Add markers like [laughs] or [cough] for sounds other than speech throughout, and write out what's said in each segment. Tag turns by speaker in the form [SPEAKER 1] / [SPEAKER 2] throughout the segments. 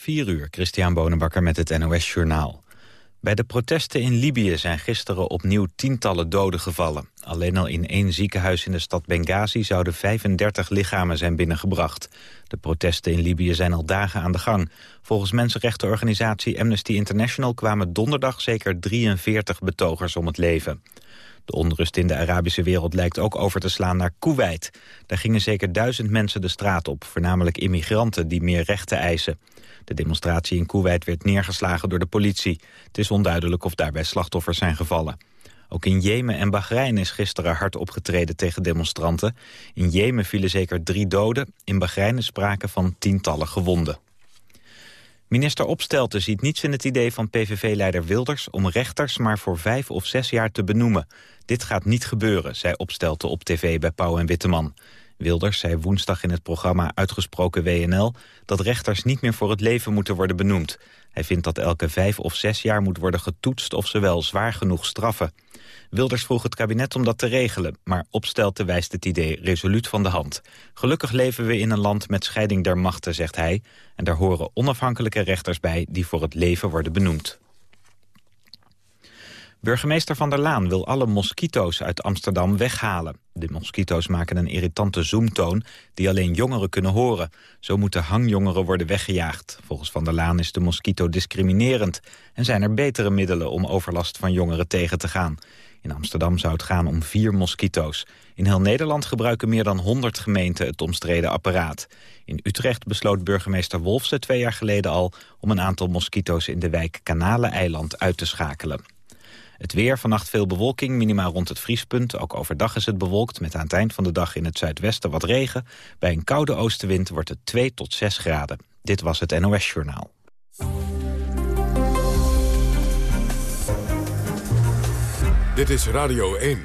[SPEAKER 1] 4 uur, Christian Bonenbakker met het NOS Journaal. Bij de protesten in Libië zijn gisteren opnieuw tientallen doden gevallen. Alleen al in één ziekenhuis in de stad Benghazi zouden 35 lichamen zijn binnengebracht. De protesten in Libië zijn al dagen aan de gang. Volgens mensenrechtenorganisatie Amnesty International kwamen donderdag zeker 43 betogers om het leven. De onrust in de Arabische wereld lijkt ook over te slaan naar Kuwait. Daar gingen zeker duizend mensen de straat op, voornamelijk immigranten die meer rechten eisen. De demonstratie in Kuwait werd neergeslagen door de politie. Het is onduidelijk of daarbij slachtoffers zijn gevallen. Ook in Jemen en Bahrein is gisteren hard opgetreden tegen demonstranten. In Jemen vielen zeker drie doden. In Bahrein is sprake van tientallen gewonden. Minister Opstelten ziet niets in het idee van PVV-leider Wilders... om rechters maar voor vijf of zes jaar te benoemen. Dit gaat niet gebeuren, zei Opstelten op tv bij Pauw en Witteman. Wilders zei woensdag in het programma Uitgesproken WNL... dat rechters niet meer voor het leven moeten worden benoemd. Hij vindt dat elke vijf of zes jaar moet worden getoetst... of ze wel zwaar genoeg straffen. Wilders vroeg het kabinet om dat te regelen... maar Opstelten wijst het idee resoluut van de hand. Gelukkig leven we in een land met scheiding der machten, zegt hij... en daar horen onafhankelijke rechters bij die voor het leven worden benoemd. Burgemeester Van der Laan wil alle moskito's uit Amsterdam weghalen. De moskito's maken een irritante zoomtoon die alleen jongeren kunnen horen. Zo moeten hangjongeren worden weggejaagd. Volgens Van der Laan is de moskito discriminerend... en zijn er betere middelen om overlast van jongeren tegen te gaan. In Amsterdam zou het gaan om vier moskito's. In heel Nederland gebruiken meer dan 100 gemeenten het omstreden apparaat. In Utrecht besloot burgemeester Wolfse twee jaar geleden al... om een aantal moskito's in de wijk Kanaleneiland uit te schakelen. Het weer, vannacht veel bewolking, minimaal rond het vriespunt. Ook overdag is het bewolkt, met aan het eind van de dag in het zuidwesten wat regen. Bij een koude oostenwind wordt het 2 tot 6 graden. Dit was het NOS Journaal.
[SPEAKER 2] Dit is Radio 1.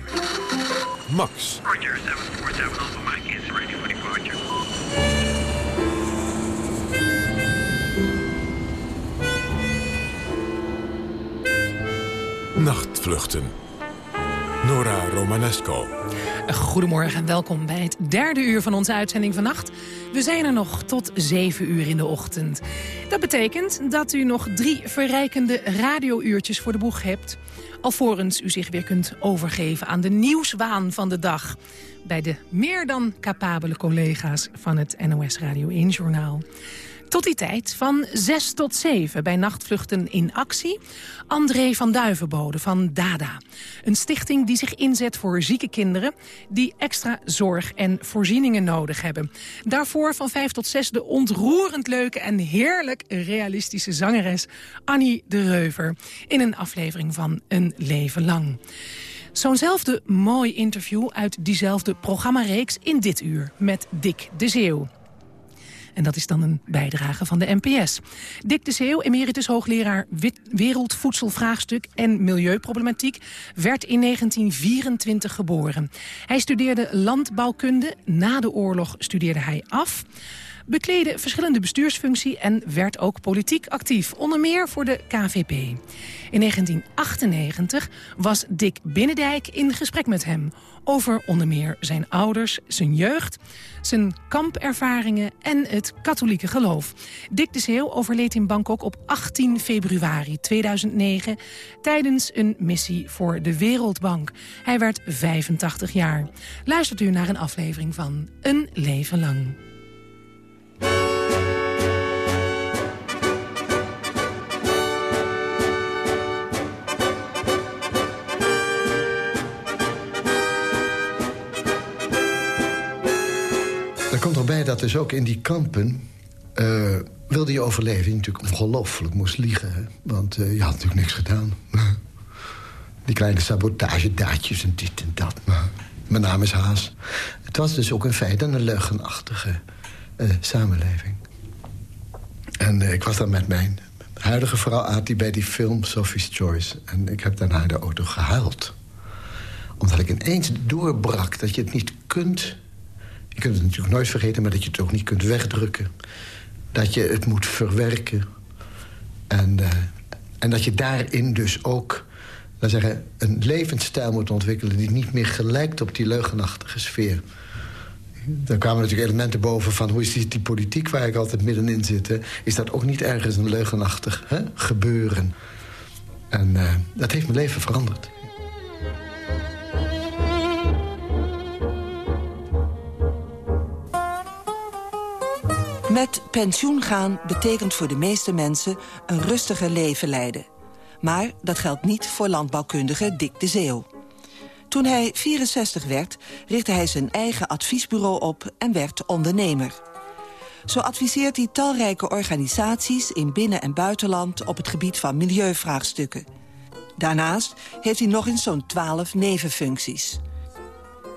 [SPEAKER 2] Max.
[SPEAKER 3] Roger, 747 Mike is ready for departure.
[SPEAKER 2] Nachtvluchten. Nora Romanesco.
[SPEAKER 4] Goedemorgen en welkom bij het derde uur van onze uitzending vannacht. We zijn er nog tot zeven uur in de ochtend. Dat betekent dat u nog drie verrijkende radiouurtjes voor de boeg hebt... alvorens u zich weer kunt overgeven aan de nieuwswaan van de dag... bij de meer dan capabele collega's van het NOS Radio 1-journaal. Tot die tijd van 6 tot 7 bij Nachtvluchten in Actie. André van Duivenbode van DADA. Een stichting die zich inzet voor zieke kinderen... die extra zorg en voorzieningen nodig hebben. Daarvoor van 5 tot 6 de ontroerend leuke en heerlijk realistische zangeres... Annie de Reuver in een aflevering van Een Leven Lang. Zo'nzelfde mooi interview uit diezelfde programmareeks in dit uur met Dick de Zeeuw. En dat is dan een bijdrage van de NPS. Dick de Zeeuw, emeritus hoogleraar wereldvoedselvraagstuk en milieuproblematiek... werd in 1924 geboren. Hij studeerde landbouwkunde. Na de oorlog studeerde hij af bekleedde verschillende bestuursfuncties en werd ook politiek actief, onder meer voor de KVP. In 1998 was Dick Binnendijk in gesprek met hem over onder meer zijn ouders, zijn jeugd, zijn kampervaringen en het katholieke geloof. Dick de Zeeuw overleed in Bangkok op 18 februari 2009 tijdens een missie voor de Wereldbank. Hij werd 85 jaar. Luistert u naar een aflevering van Een Leven Lang.
[SPEAKER 5] Komt erbij dat dus ook in die kampen... Uh, wilde je overleven, je natuurlijk ongelooflijk moest liegen. Want uh, je had natuurlijk niks gedaan. [laughs] die kleine sabotagedaadjes en dit en dat. Mijn naam is Haas. Het was dus ook in feite een leugenachtige uh, samenleving. En ik was dan met mijn huidige vrouw Ati bij die film Sophie's Choice. En ik heb daarna de auto gehuild. Omdat ik ineens doorbrak dat je het niet kunt je kunt het natuurlijk nooit vergeten, maar dat je het ook niet kunt wegdrukken. Dat je het moet verwerken. En, uh, en dat je daarin dus ook zeggen, een levensstijl moet ontwikkelen... die niet meer gelijkt op die leugenachtige sfeer. Dan kwamen natuurlijk elementen boven van... hoe is die, die politiek waar ik altijd middenin zit... Hè? is dat ook niet ergens een leugenachtig hè? gebeuren. En uh, dat heeft mijn leven veranderd.
[SPEAKER 6] Met pensioen gaan betekent voor de meeste mensen een rustiger leven leiden. Maar dat geldt niet voor landbouwkundige Dick de Zeeuw. Toen hij 64 werd, richtte hij zijn eigen adviesbureau op en werd ondernemer. Zo adviseert hij talrijke organisaties in binnen- en buitenland... op het gebied van milieuvraagstukken. Daarnaast heeft hij nog eens zo'n 12 nevenfuncties.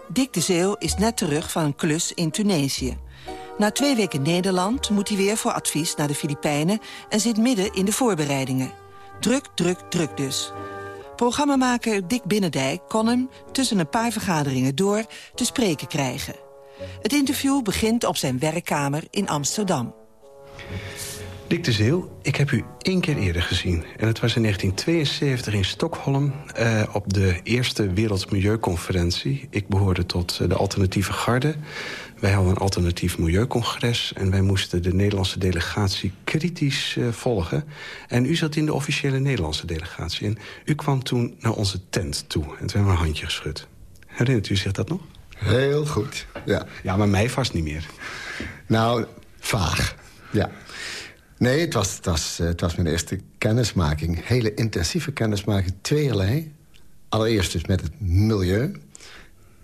[SPEAKER 6] Dick de Zeeuw is net terug van een klus in Tunesië. Na twee weken Nederland moet hij weer voor advies naar de Filipijnen... en zit midden in de voorbereidingen. Druk, druk, druk dus. Programmamaker Dick Binnendijk kon hem tussen een paar vergaderingen door te spreken krijgen. Het interview begint op zijn werkkamer in Amsterdam.
[SPEAKER 7] Dick de Zeeuw, ik heb u één keer eerder gezien. En het was in 1972 in Stockholm uh, op de eerste Wereldmilieuconferentie. Ik behoorde tot de alternatieve garde. Wij hadden een alternatief milieucongres... en wij moesten de Nederlandse delegatie kritisch uh, volgen. En u zat in de officiële Nederlandse delegatie. En u kwam toen naar onze tent toe. En toen hebben we een handje geschud. Herinnert u zich dat nog?
[SPEAKER 5] Heel goed, ja.
[SPEAKER 7] Ja, maar mij vast niet meer.
[SPEAKER 5] Nou, vaag, ja. Nee, het was, het, was, het was mijn eerste kennismaking. Hele intensieve kennismaking, tweeërlei. Allereerst dus met het milieu.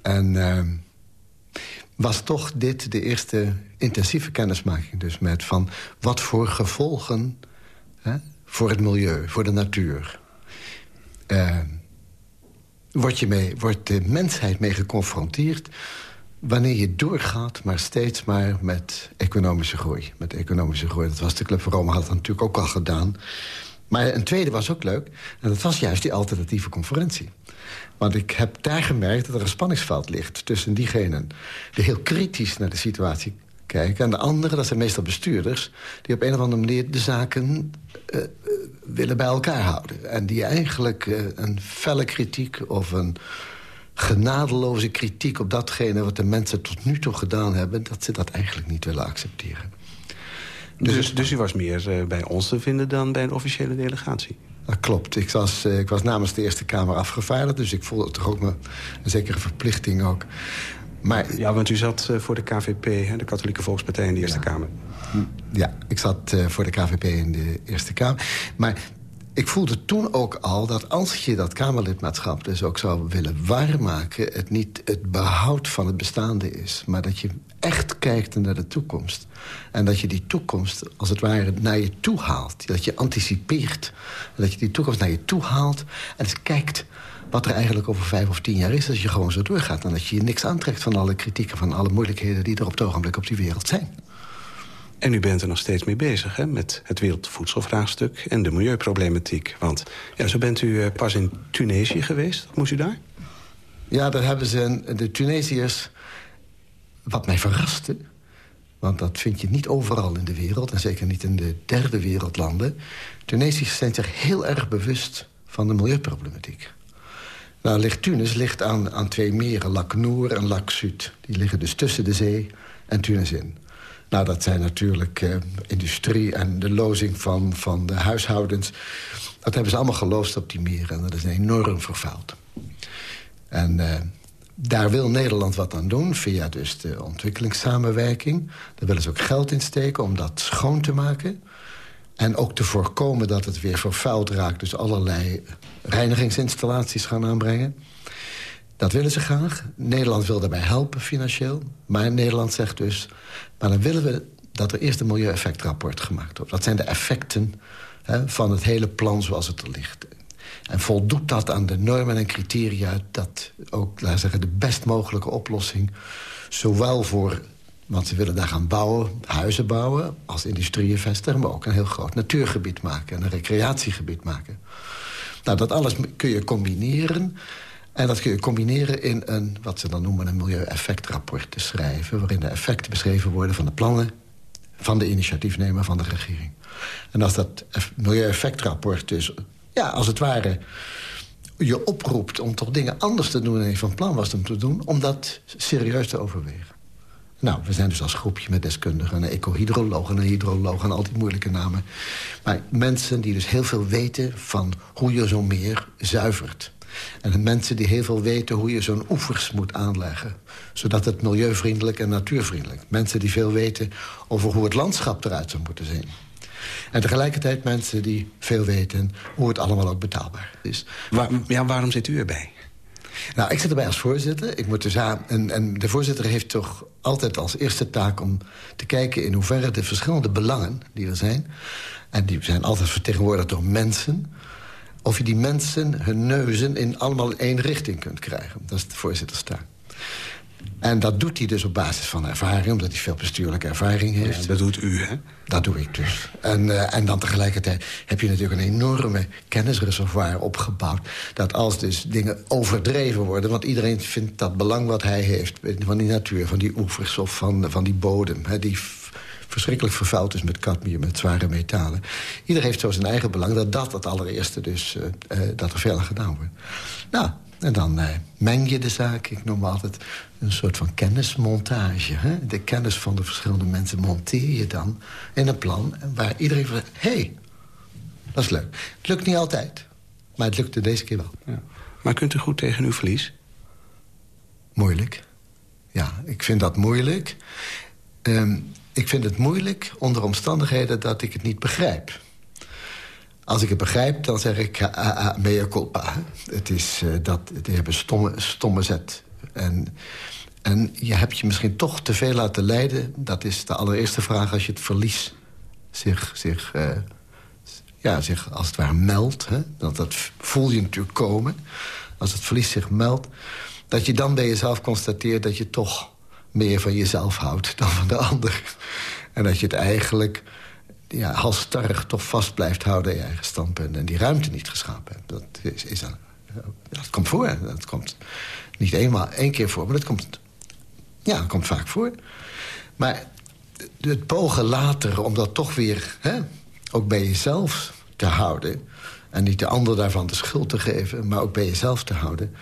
[SPEAKER 5] En... Uh, was toch dit de eerste intensieve kennismaking dus met... van wat voor gevolgen hè, voor het milieu, voor de natuur... Uh, wordt, je mee, wordt de mensheid mee geconfronteerd... wanneer je doorgaat, maar steeds maar met economische groei. Met economische groei. Dat was de Club van Rome had dat natuurlijk ook al gedaan. Maar een tweede was ook leuk. En dat was juist die alternatieve conferentie. Want ik heb daar gemerkt dat er een spanningsveld ligt... tussen diegenen die heel kritisch naar de situatie kijken... en de anderen, dat zijn meestal bestuurders... die op een of andere manier de zaken uh, willen bij elkaar houden. En die eigenlijk uh, een felle kritiek of een genadeloze kritiek... op datgene wat de mensen tot nu toe gedaan hebben... dat ze dat eigenlijk niet willen accepteren.
[SPEAKER 7] Dus, dus, dus u was meer uh, bij ons te vinden dan bij een officiële delegatie?
[SPEAKER 5] Dat klopt. Ik was, ik was namens de Eerste Kamer afgevaardigd... dus ik voelde toch ook me een zekere verplichting ook. Maar,
[SPEAKER 7] ja, want u zat voor de KVP, de Katholieke Volkspartij in de Eerste
[SPEAKER 5] ja.
[SPEAKER 7] Kamer.
[SPEAKER 5] Ja, ik zat voor de KVP in de Eerste Kamer. Maar ik voelde toen ook al dat als je dat Kamerlidmaatschap dus ook zou willen waarmaken... het niet het behoud van het bestaande is, maar dat je echt kijkt naar de toekomst. En dat je die toekomst als het ware naar je toe haalt. Dat je anticipeert. Dat je die toekomst naar je toe haalt en eens kijkt wat er eigenlijk over vijf of tien jaar is... als je gewoon zo doorgaat. En dat je je niks aantrekt van alle kritieken... van alle moeilijkheden die er op het ogenblik op die wereld zijn.
[SPEAKER 7] En u bent er nog steeds mee bezig, hè? Met het wereldvoedselvraagstuk en de milieuproblematiek. Want ja, zo bent u pas in Tunesië geweest. Moest u daar?
[SPEAKER 5] Ja, daar hebben ze de Tunesiërs... Wat mij verraste, want dat vind je niet overal in de wereld... en zeker niet in de derde wereldlanden... Tunesiërs zijn zich heel erg bewust van de milieuproblematiek. Nou, ligt Tunis ligt aan, aan twee meren, Lac Noor en Lac Sud. Die liggen dus tussen de zee en Tunis in. Nou, dat zijn natuurlijk uh, industrie en de lozing van, van de huishoudens. Dat hebben ze allemaal geloosd op die meren. En dat is enorm vervuild. En uh, daar wil Nederland wat aan doen, via dus de ontwikkelingssamenwerking. Daar willen ze ook geld in steken om dat schoon te maken. En ook te voorkomen dat het weer vervuild raakt. Dus allerlei reinigingsinstallaties gaan aanbrengen. Dat willen ze graag. Nederland wil daarbij helpen financieel. Maar Nederland zegt dus... maar dan willen we dat er eerst een milieueffectrapport gemaakt wordt. Dat zijn de effecten hè, van het hele plan zoals het er ligt. En voldoet dat aan de normen en criteria... dat ook, laten zeggen, de best mogelijke oplossing... zowel voor, want ze willen daar gaan bouwen, huizen bouwen... als industrieën vestigen, maar ook een heel groot natuurgebied maken... en een recreatiegebied maken. Nou, dat alles kun je combineren... En dat kun je combineren in een, wat ze dan noemen, een milieueffectrapport te schrijven... waarin de effecten beschreven worden van de plannen van de initiatiefnemer van de regering. En als dat milieueffectrapport dus, ja, als het ware je oproept om toch dingen anders te doen... dan je van plan was om te doen, om dat serieus te overwegen. Nou, we zijn dus als groepje met deskundigen... een ecohydroloog en een en al die moeilijke namen. Maar mensen die dus heel veel weten van hoe je zo'n meer zuivert. En mensen die heel veel weten hoe je zo'n oevers moet aanleggen. Zodat het milieuvriendelijk en natuurvriendelijk. Mensen die veel weten over hoe het landschap eruit zou moeten zien. En tegelijkertijd mensen die veel weten hoe het allemaal ook betaalbaar is.
[SPEAKER 7] Waar, ja, waarom zit u erbij?
[SPEAKER 5] Nou, ik zit erbij als voorzitter. Ik moet dus aan, en, en de voorzitter heeft toch altijd als eerste taak... om te kijken in hoeverre de verschillende belangen die er zijn... en die zijn altijd vertegenwoordigd door mensen... of je die mensen hun neuzen in allemaal één richting kunt krijgen. Dat is de voorzitterstaak. En dat doet hij dus op basis van ervaring, omdat hij veel bestuurlijke ervaring heeft.
[SPEAKER 7] Ja, dat doet u, hè?
[SPEAKER 5] Dat doe ik dus. En, uh, en dan tegelijkertijd heb je natuurlijk een enorme kennisreservoir opgebouwd. Dat als dus dingen overdreven worden... want iedereen vindt dat belang wat hij heeft... van die natuur, van die oevers of van, van die bodem... Hè, die verschrikkelijk vervuild is met cadmium, met zware metalen. Iedereen heeft zo zijn eigen belang dat dat het allereerste dus... Uh, uh, dat er veel aan gedaan wordt. Nou, en dan uh, meng je de zaak. Ik noem altijd een soort van kennismontage. Hè? De kennis van de verschillende mensen monteer je dan in een plan... waar iedereen van hé, hey, dat is leuk. Het lukt niet altijd, maar het lukte deze keer wel.
[SPEAKER 7] Ja. Maar kunt u goed tegen uw verlies?
[SPEAKER 5] Moeilijk. Ja, ik vind dat moeilijk. Um, ik vind het moeilijk onder omstandigheden dat ik het niet begrijp. Als ik het begrijp, dan zeg ik ah, mea culpa. Het is uh, dat, die hebben stomme, stomme zet. En, en je hebt je misschien toch te veel laten leiden. Dat is de allereerste vraag als je het verlies zich, zich, uh, ja, zich als het ware meldt. Hè? Dat, dat voel je natuurlijk komen. Als het verlies zich meldt. Dat je dan bij jezelf constateert dat je toch meer van jezelf houdt dan van de ander. En dat je het eigenlijk ja, halstarrig toch vast blijft houden in je eigen standpunt... en die ruimte niet geschapen hebt. Dat, is, is dat komt voor. Dat komt niet eenmaal één keer voor, maar dat komt, ja, dat komt vaak voor. Maar het pogen later om dat toch weer hè, ook bij jezelf te houden... en niet de ander daarvan de schuld te geven, maar ook bij jezelf te houden...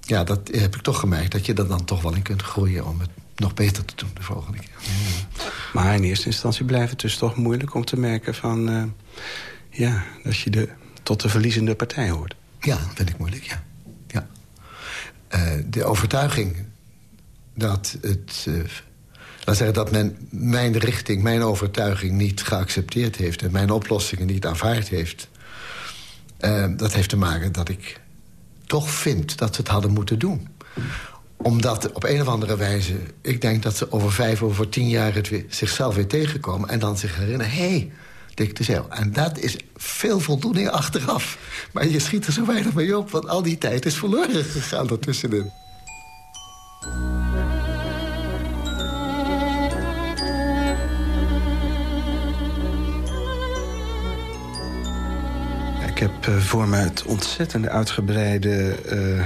[SPEAKER 5] ja, dat heb ik toch gemerkt, dat je er dan toch wel in kunt groeien... om het nog beter te doen de volgende keer.
[SPEAKER 7] Maar in eerste instantie blijft het dus toch moeilijk om te merken van... Uh, ja, dat je de, tot de verliezende partij hoort.
[SPEAKER 5] Ja, dat vind ik moeilijk, ja. ja. Uh, de overtuiging dat het... Uh, laat zeggen dat men mijn richting, mijn overtuiging niet geaccepteerd heeft... en mijn oplossingen niet aanvaard heeft... dat heeft te maken dat ik toch vind dat ze het hadden moeten doen omdat op een of andere wijze... ik denk dat ze over vijf, over tien jaar het zichzelf weer tegenkomen... en dan zich herinneren, hé, hey, Dick de Zeil. En dat is veel voldoening achteraf. Maar je schiet er zo weinig mee op, want al die tijd is verloren gegaan ertussenin.
[SPEAKER 7] Heb uh, voor me het ontzettende uitgebreide uh,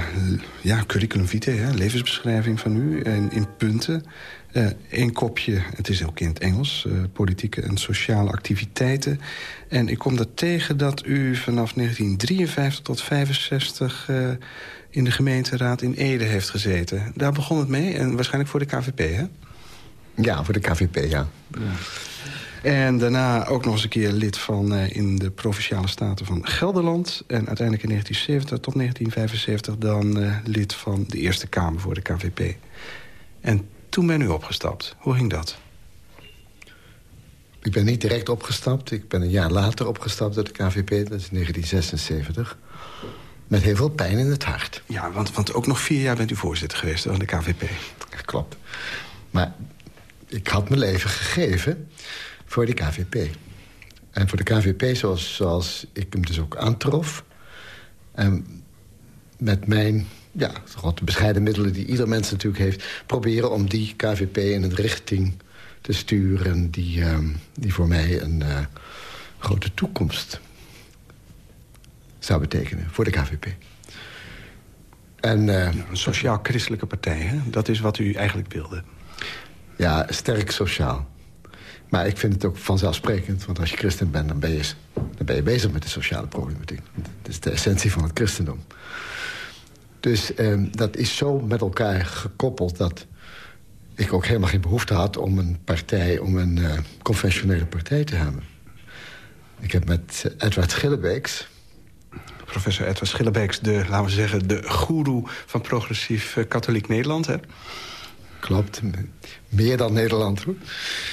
[SPEAKER 7] ja, curriculum vitae, hè, levensbeschrijving van u, in, in punten. Eén uh, kopje, het is ook in het Engels, politieke en sociale activiteiten. En ik kom dat tegen dat u vanaf 1953 tot 65 in de gemeenteraad in Ede heeft gezeten. Daar begon het mee en waarschijnlijk voor de KVP, hè?
[SPEAKER 5] Ja, voor de KVP, ja. ja.
[SPEAKER 7] En daarna ook nog eens een keer lid van uh, in de Provinciale Staten van Gelderland. En uiteindelijk in 1970 tot 1975 dan uh, lid van de Eerste Kamer voor de KVP. En toen ben u opgestapt. Hoe ging dat?
[SPEAKER 5] Ik ben niet direct opgestapt. Ik ben een jaar later opgestapt uit de KVP. Dat is 1976. Met heel veel pijn in het hart.
[SPEAKER 7] Ja, want, want ook nog vier jaar bent u voorzitter geweest van de KVP.
[SPEAKER 5] Klopt. Maar ik had mijn leven gegeven voor de KVP. En voor de KVP zoals, zoals ik hem dus ook aantrof. En met mijn ja, de bescheiden middelen die ieder mens natuurlijk heeft... proberen om die KVP in een richting te sturen... die, uh, die voor mij een uh, grote toekomst zou betekenen voor de KVP. En, uh,
[SPEAKER 7] een sociaal-christelijke partij, hè? Dat is wat u eigenlijk wilde.
[SPEAKER 5] Ja, sterk sociaal. Maar ik vind het ook vanzelfsprekend, want als je christen bent... dan ben je, dan ben je bezig met de sociale problematiek. Dat is de essentie van het christendom. Dus eh, dat is zo met elkaar gekoppeld dat... ik ook helemaal geen behoefte had om een partij, om een uh, conventionele partij te hebben. Ik heb met Edward Schillebeeks...
[SPEAKER 7] Professor Edward Schillebeeks, de, laten we zeggen, de goeroe van progressief uh, katholiek Nederland, hè?
[SPEAKER 5] Klopt, meer dan Nederland, hoor.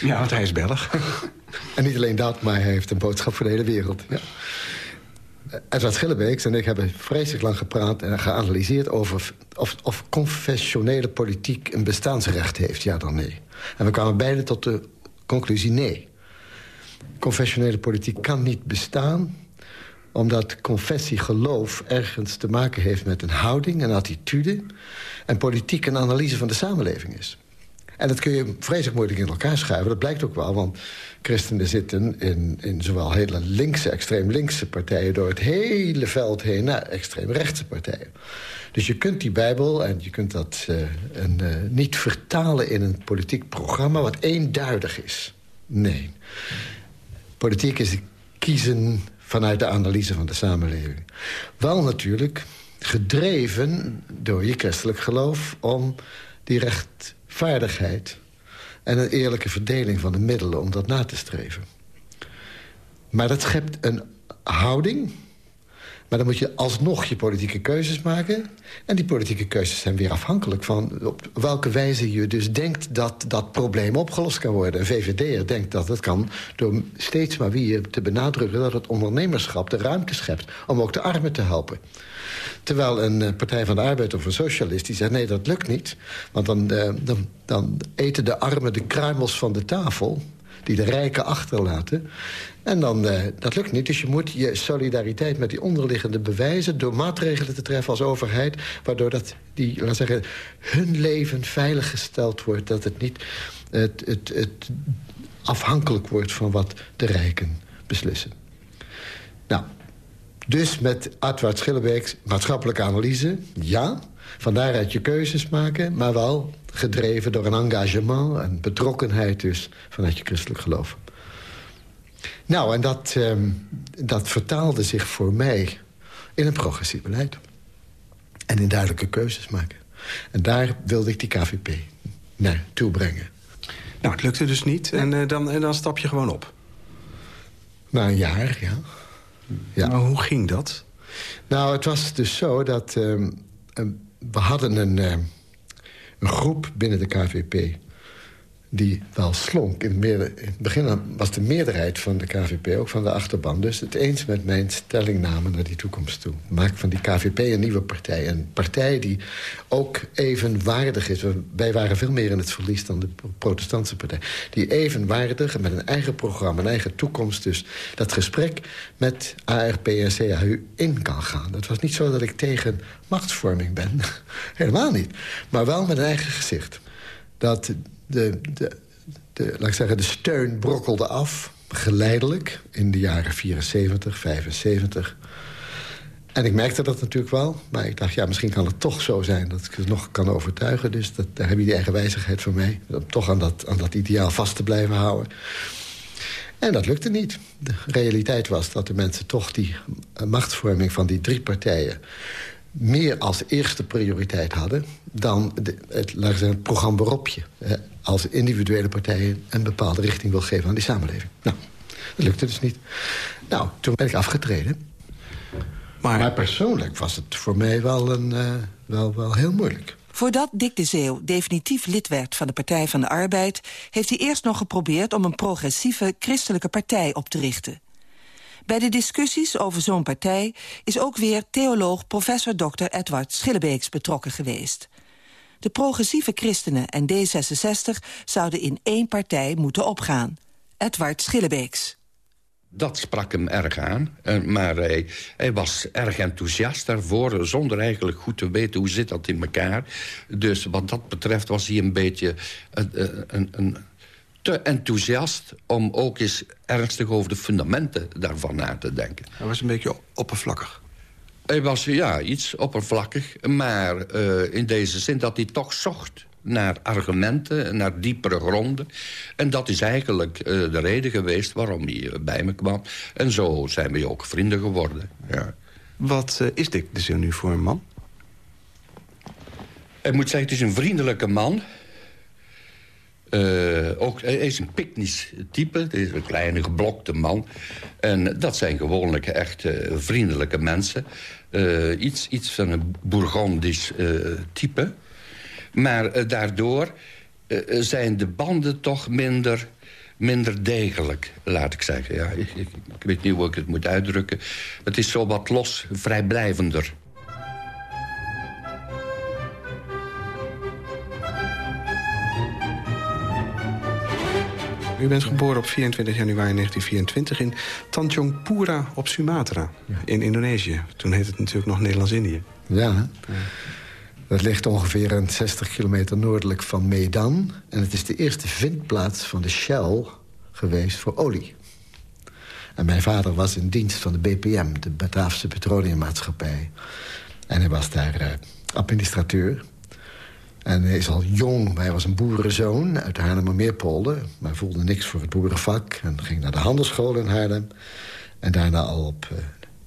[SPEAKER 7] Ja, want hij is Belg. [laughs]
[SPEAKER 5] en niet alleen dat, maar hij heeft een boodschap voor de hele wereld. Ja. Edward Schillebeeks en ik hebben vreselijk lang gepraat en geanalyseerd... over of, of confessionele politiek een bestaansrecht heeft, ja dan nee. En we kwamen beide tot de conclusie nee. Confessionele politiek kan niet bestaan omdat confessie geloof ergens te maken heeft met een houding, een attitude... en politiek een analyse van de samenleving is. En dat kun je vreselijk moeilijk in elkaar schuiven. Dat blijkt ook wel, want christenen zitten in, in zowel hele linkse, extreem linkse partijen... door het hele veld heen naar extreem rechtse partijen. Dus je kunt die Bijbel en je kunt dat uh, een, uh, niet vertalen in een politiek programma... wat eenduidig is. Nee. Politiek is kiezen vanuit de analyse van de samenleving. Wel natuurlijk gedreven door je christelijk geloof... om die rechtvaardigheid en een eerlijke verdeling van de middelen om dat na te streven. Maar dat schept een houding maar dan moet je alsnog je politieke keuzes maken. En die politieke keuzes zijn weer afhankelijk van op welke wijze je dus denkt dat dat probleem opgelost kan worden. Een VVD'er denkt dat het kan door steeds maar wie te benadrukken dat het ondernemerschap de ruimte schept om ook de armen te helpen. Terwijl een eh, Partij van de Arbeid of een socialist die zegt... nee, dat lukt niet, want dan, uh, dan, dan eten de armen de kruimels van de tafel die de rijken achterlaten. En dan, uh, dat lukt niet. Dus je moet je solidariteit met die onderliggende bewijzen... door maatregelen te treffen als overheid... waardoor dat die, laat zeggen, hun leven veiliggesteld wordt. Dat het niet het, het, het afhankelijk wordt van wat de rijken beslissen. Nou, dus met Edward Schillebeeks maatschappelijke analyse, ja. Van daaruit je keuzes maken, maar wel gedreven door een engagement... en betrokkenheid dus vanuit je christelijk geloof. Nou, en dat, um, dat vertaalde zich voor mij in een progressief beleid. En in duidelijke keuzes maken. En daar wilde ik die KVP naartoe brengen.
[SPEAKER 7] Nou, het lukte dus niet en, uh, dan, en dan stap je gewoon op?
[SPEAKER 5] Na een jaar, ja.
[SPEAKER 7] ja. Maar hoe ging dat?
[SPEAKER 5] Nou, het was dus zo dat... Um, um, we hadden een, uh, een groep binnen de KVP die wel slonk. In het, in het, begin was de meerderheid van de KVP, ook van de achterban... dus het eens met mijn stellingname naar die toekomst toe. Maak van die KVP een nieuwe partij. Een partij die ook even waardig is. Wij waren veel meer in het verlies dan de protestantse partij. Die even waardig, met een eigen programma, een eigen toekomst... dus dat gesprek met ARP en CAU in kan gaan. Het was niet zo dat ik tegen machtsvorming ben. [laughs] Helemaal niet. Maar wel met een eigen gezicht. Dat de, de, laat ik zeggen, de steun brokkelde af, geleidelijk, in de jaren 74, 75. En ik merkte dat natuurlijk wel. Maar ik dacht, ja, misschien kan het toch zo zijn dat ik het nog kan overtuigen. Dus dat, daar heb je die eigen wijzigheid van mij. Om toch aan dat, aan dat ideaal vast te blijven houden. En dat lukte niet. De realiteit was dat de mensen toch die machtsvorming van die drie partijen meer als eerste prioriteit hadden... dan de, het, zeggen, het programma waarop je eh, als individuele partijen... een bepaalde richting wil geven aan die samenleving. Nou, dat lukte dus niet. Nou, toen ben ik afgetreden. Maar, maar persoonlijk was het voor mij wel, een, uh, wel, wel heel moeilijk.
[SPEAKER 6] Voordat Dick de Zeeuw definitief lid werd van de Partij van de Arbeid... heeft hij eerst nog geprobeerd om een progressieve christelijke partij op te richten. Bij de discussies over zo'n partij is ook weer theoloog professor Dr. Edward Schillebeeks betrokken geweest. De progressieve christenen en D66 zouden in één partij moeten opgaan. Edward Schillebeeks.
[SPEAKER 8] Dat sprak hem erg aan, eh, maar hij, hij, was erg enthousiast daarvoor... zonder eigenlijk goed te weten hoe zit dat in elkaar. Dus wat dat betreft was hij een beetje een, een, een te enthousiast om ook eens ernstig over de fundamenten daarvan na te denken.
[SPEAKER 7] Hij was een beetje oppervlakkig.
[SPEAKER 8] Hij was, ja, iets oppervlakkig. Maar uh, in deze zin dat hij toch zocht naar argumenten, naar diepere gronden. En dat is eigenlijk uh, de reden geweest waarom hij bij me kwam. En zo zijn we ook vrienden geworden, ja.
[SPEAKER 7] Wat uh, is Dick de Zeeuw nu voor een man?
[SPEAKER 8] Ik moet zeggen, het is een vriendelijke man Uh, ook, hij is een piknisch type. Het is een kleine geblokte man. En dat zijn gewoonlijk echt vriendelijke mensen. Uh, iets, iets van een Bourgondisch type. Maar daardoor zijn de banden toch minder, minder degelijk, laat ik zeggen. Ja, ik, ik, ik weet niet hoe ik het moet uitdrukken. Het is zo wat los, vrijblijvender.
[SPEAKER 7] U bent geboren op 24 januari 1924 in Tanjung Pura op Sumatra, in Indonesië. Toen heette het natuurlijk nog Nederlands-Indië.
[SPEAKER 5] Ja, dat ligt ongeveer een 60 kilometer noordelijk van Medan. En het is de eerste vindplaats van de Shell geweest voor olie. En mijn vader was in dienst van de BPM, de Bataafse Petroleummaatschappij. En hij was daar uh, administrateur. En hij is al jong, hij was een boerenzoon uit Haarlemmermeerpolder... maar voelde niks voor het boerenvak en ging naar de handelsschool in Haarlem. En daarna al op uh,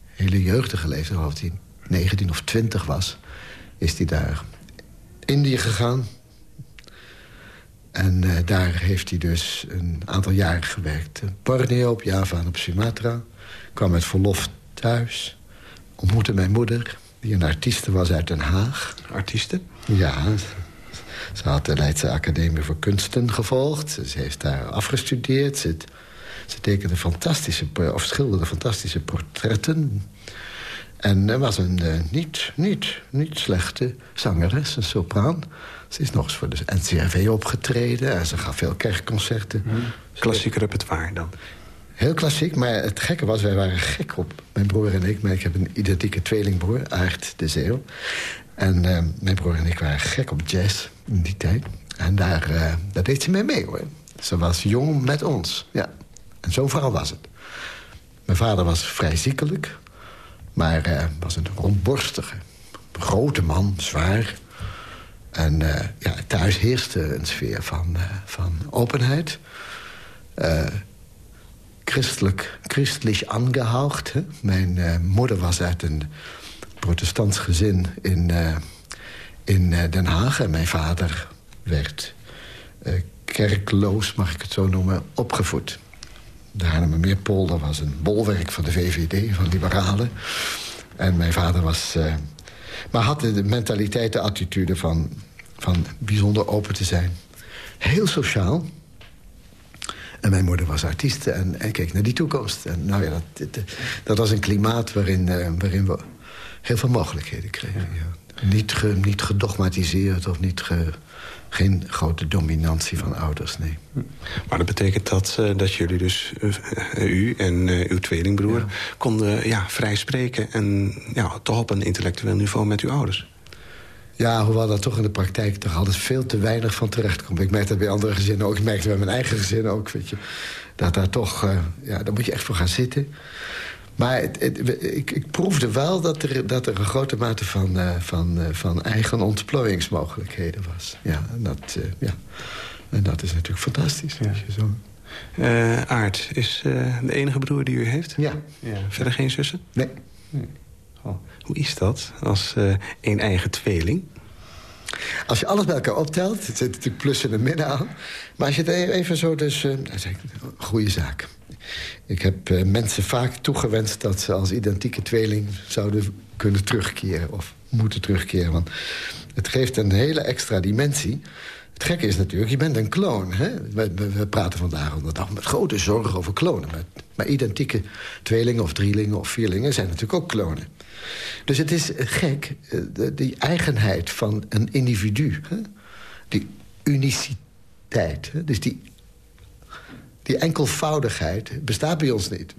[SPEAKER 5] hele jeugdige leeftijd, geloof hij 19 of 20 was... is hij daar Indië gegaan. En uh, daar heeft hij dus een aantal jaren gewerkt. Borneo, op Java en op Sumatra. Kwam met verlof thuis. Ontmoette mijn moeder, die een artieste was uit Den Haag.
[SPEAKER 7] Artieste?
[SPEAKER 5] Ja, ze had de Leidse Academie voor Kunsten gevolgd. Ze heeft daar afgestudeerd. Ze, ze tekende fantastische, of schilderde fantastische portretten. En was een uh, niet, niet, niet slechte zangeres, een sopraan. Ze is nog eens voor de NCRV opgetreden en ze gaf veel kerkconcerten. Hmm.
[SPEAKER 7] Klassiek repertoire dan?
[SPEAKER 5] Heel klassiek, maar het gekke was, wij waren gek op. Mijn broer en ik, maar ik heb een identieke tweelingbroer, Aart de Zeeuw. En uh, mijn broer en ik waren gek op jazz in die tijd. En daar, uh, daar deed ze mee mee, hoor. Ze was jong met ons, ja. En zo'n verhaal was het. Mijn vader was vrij ziekelijk, maar uh, was een rondborstige, grote man, zwaar. En ja, thuis heerste een sfeer van, van openheid. christelijk, christelijk. Hè? Mijn moeder was uit een protestants gezin in, uh, in uh, Den Haag. En mijn vader werd uh, kerkloos, mag ik het zo noemen, opgevoed. De Haarlemmermeerpolder was een bolwerk van de VVD, van liberalen. En mijn vader was... maar had de mentaliteit, de attitude van, van bijzonder open te zijn. Heel sociaal. En mijn moeder was artiest en, en keek naar die toekomst. En nou ja, dat, dat, dat was een klimaat waarin, waarin we heel veel mogelijkheden kregen. Ja. Niet, ge, niet gedogmatiseerd of niet ge, geen grote dominantie van ouders, nee.
[SPEAKER 7] Maar dat betekent dat, uh, dat jullie dus, uh, u en uh, uw tweelingbroer... Ja. konden ja, vrij spreken en ja, toch op een intellectueel niveau met uw ouders?
[SPEAKER 5] Ja, hoewel dat toch in de praktijk toch altijd veel te weinig van terecht komt. Ik merk dat bij andere gezinnen ook. Ik merk dat bij mijn eigen gezin ook, weet je. Dat daar toch, ja, daar moet je echt voor gaan zitten. Maar het, ik, ik, proefde wel dat er, dat er een grote mate van, uh, van, uh, van eigen ontplooiingsmogelijkheden was. Ja, en dat, uh, ja. en dat is natuurlijk fantastisch. Ja. Je zo...
[SPEAKER 7] Aard is de enige broer die u heeft?
[SPEAKER 5] Ja.
[SPEAKER 7] ja. Verder geen zussen?
[SPEAKER 5] Nee. nee.
[SPEAKER 7] Oh. Hoe is dat als een eigen tweeling?
[SPEAKER 5] Als je alles bij elkaar optelt, het zit natuurlijk plus en min aan. Maar als je het even zo dus... Dat is een goede zaak. Ik heb uh, mensen vaak toegewenst dat ze als identieke tweeling zouden kunnen terugkeren. Of moeten terugkeren. Want het geeft een hele extra dimensie. Het gekke is natuurlijk, je bent een kloon. We, we, praten vandaag de dag met grote zorgen over klonen. Maar, identieke tweelingen of drielingen of vierlingen zijn natuurlijk ook klonen. Dus het is gek, eh, de, die eigenheid van een individu. Hè? Die uniciteit. Dus die die enkelvoudigheid bestaat bij ons niet.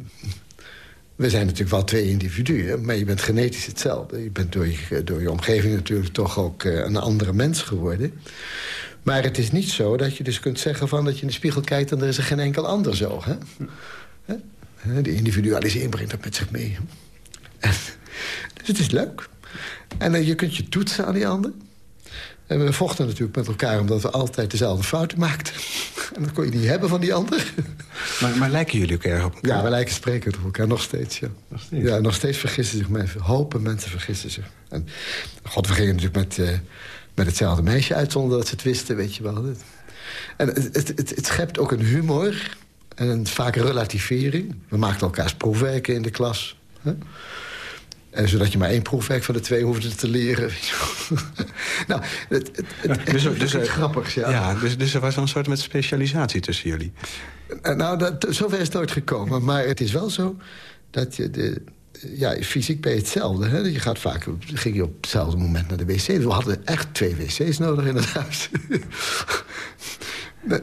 [SPEAKER 5] We zijn natuurlijk wel twee individuen, maar je bent genetisch hetzelfde. Je bent door je, door je omgeving natuurlijk toch ook eh, een andere mens geworden. Maar het is niet zo dat je dus kunt zeggen van dat je in de spiegel kijkt... en er is er geen enkel ander zo. Hè? De individualisering brengt dat met zich mee. [laughs] dus het is leuk. En uh, je kunt je toetsen aan die ander. En we vochten natuurlijk met elkaar omdat we altijd dezelfde fouten maakten. [laughs] En dat kon je niet hebben van die ander.
[SPEAKER 7] Maar, maar lijken jullie ook erg op elkaar?
[SPEAKER 5] Ja, we lijken spreken op elkaar, nog steeds, ja. Nog steeds? Ja, nog steeds vergissen zich mensen. Hopen mensen vergissen zich. En God, we gingen natuurlijk met, uh, met hetzelfde meisje uit zonder dat ze het wisten, weet je wel. En het, het, het, het schept ook een humor en een vaak relativering. We maakten elkaars proefwerken in de klas. Hè? En zodat je maar één proefwerk van de twee hoefde te leren. [laughs] nou, het, het, het,
[SPEAKER 7] Dus,
[SPEAKER 5] het,
[SPEAKER 7] dus,
[SPEAKER 5] het
[SPEAKER 7] eh,
[SPEAKER 5] grappigs, ja.
[SPEAKER 7] ja dus, dus er was wel een soort met specialisatie tussen jullie.
[SPEAKER 5] Eh, Nou, dat, zover is het nooit gekomen. Maar het is wel zo dat je... De, ja, fysiek ben je hetzelfde. Hè? Je gaat vaak, ging je op hetzelfde moment naar de wc. We hadden echt twee wc's nodig in het huis. We-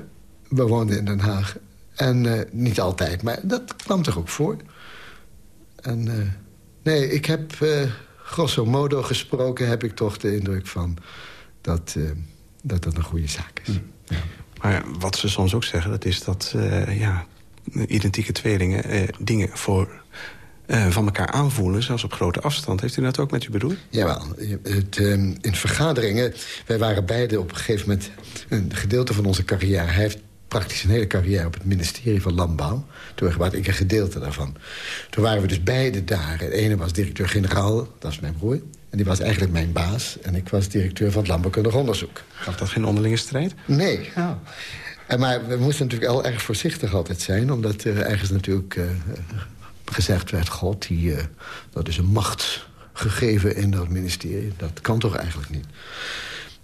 [SPEAKER 5] We woonden in Den Haag. En eh, niet altijd, maar dat kwam toch ook voor. En eh, nee, ik heb eh, grosso modo gesproken... heb ik toch de indruk van dat eh, dat, dat een goede zaak is. Ja.
[SPEAKER 7] Maar wat ze soms ook zeggen, dat is dat eh, ja, identieke tweelingen dingen voor, van elkaar aanvoelen, zelfs op grote afstand. Heeft u dat ook met uw broer?
[SPEAKER 5] Jawel, het, ehm, in vergaderingen... wij waren beide op een gegeven moment een gedeelte van onze carrière... hij heeft praktisch een hele carrière op het ministerie van Landbouw. Toen was ik een gedeelte daarvan. Toen waren we dus beide daar. De ene was directeur-generaal, dat is mijn broer. En die was eigenlijk mijn baas. En ik was directeur van het landbouwkundig onderzoek.
[SPEAKER 7] Gaf dat geen onderlinge strijd?
[SPEAKER 5] Nee. En maar we moesten natuurlijk wel erg voorzichtig altijd zijn... omdat er ergens natuurlijk eh, gezegd werd... God, die, eh, dat is een macht gegeven in dat ministerie. Dat kan toch eigenlijk niet?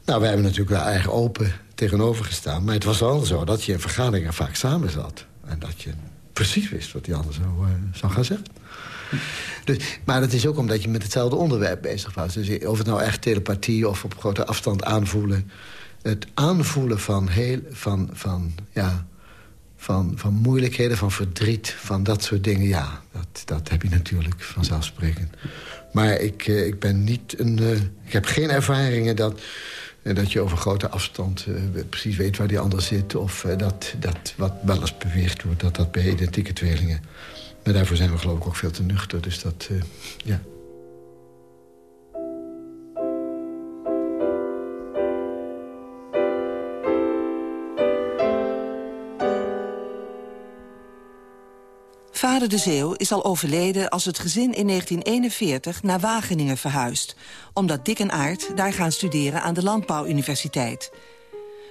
[SPEAKER 5] Nou, wij hebben natuurlijk wel erg open tegenover gestaan. Maar het was wel zo dat je in vergaderingen vaak samen zat. En dat je precies wist wat die ander zou, eh, zou gaan zeggen. Dus, maar dat is ook omdat je met hetzelfde onderwerp bezig was. Dus of het nou echt telepathie of op grote afstand aanvoelen... het aanvoelen van, heel, van, van, ja, van, van moeilijkheden, van verdriet... van dat soort dingen, ja, dat, dat heb je natuurlijk vanzelfsprekend. Maar ik, eh, ik ben niet een... eh, ik heb geen ervaringen dat, dat je over grote afstand... eh, precies weet waar die ander zit... of eh, dat, dat wat wel eens beweerd wordt, dat dat bij identieke tweelingen... Maar daarvoor zijn we geloof ik ook veel te nuchter. Dus dat, eh, ja.
[SPEAKER 6] Vader de Zeeuw is al overleden als het gezin in 1941 naar Wageningen verhuist... omdat Dick en Aart daar gaan studeren aan de Landbouwuniversiteit.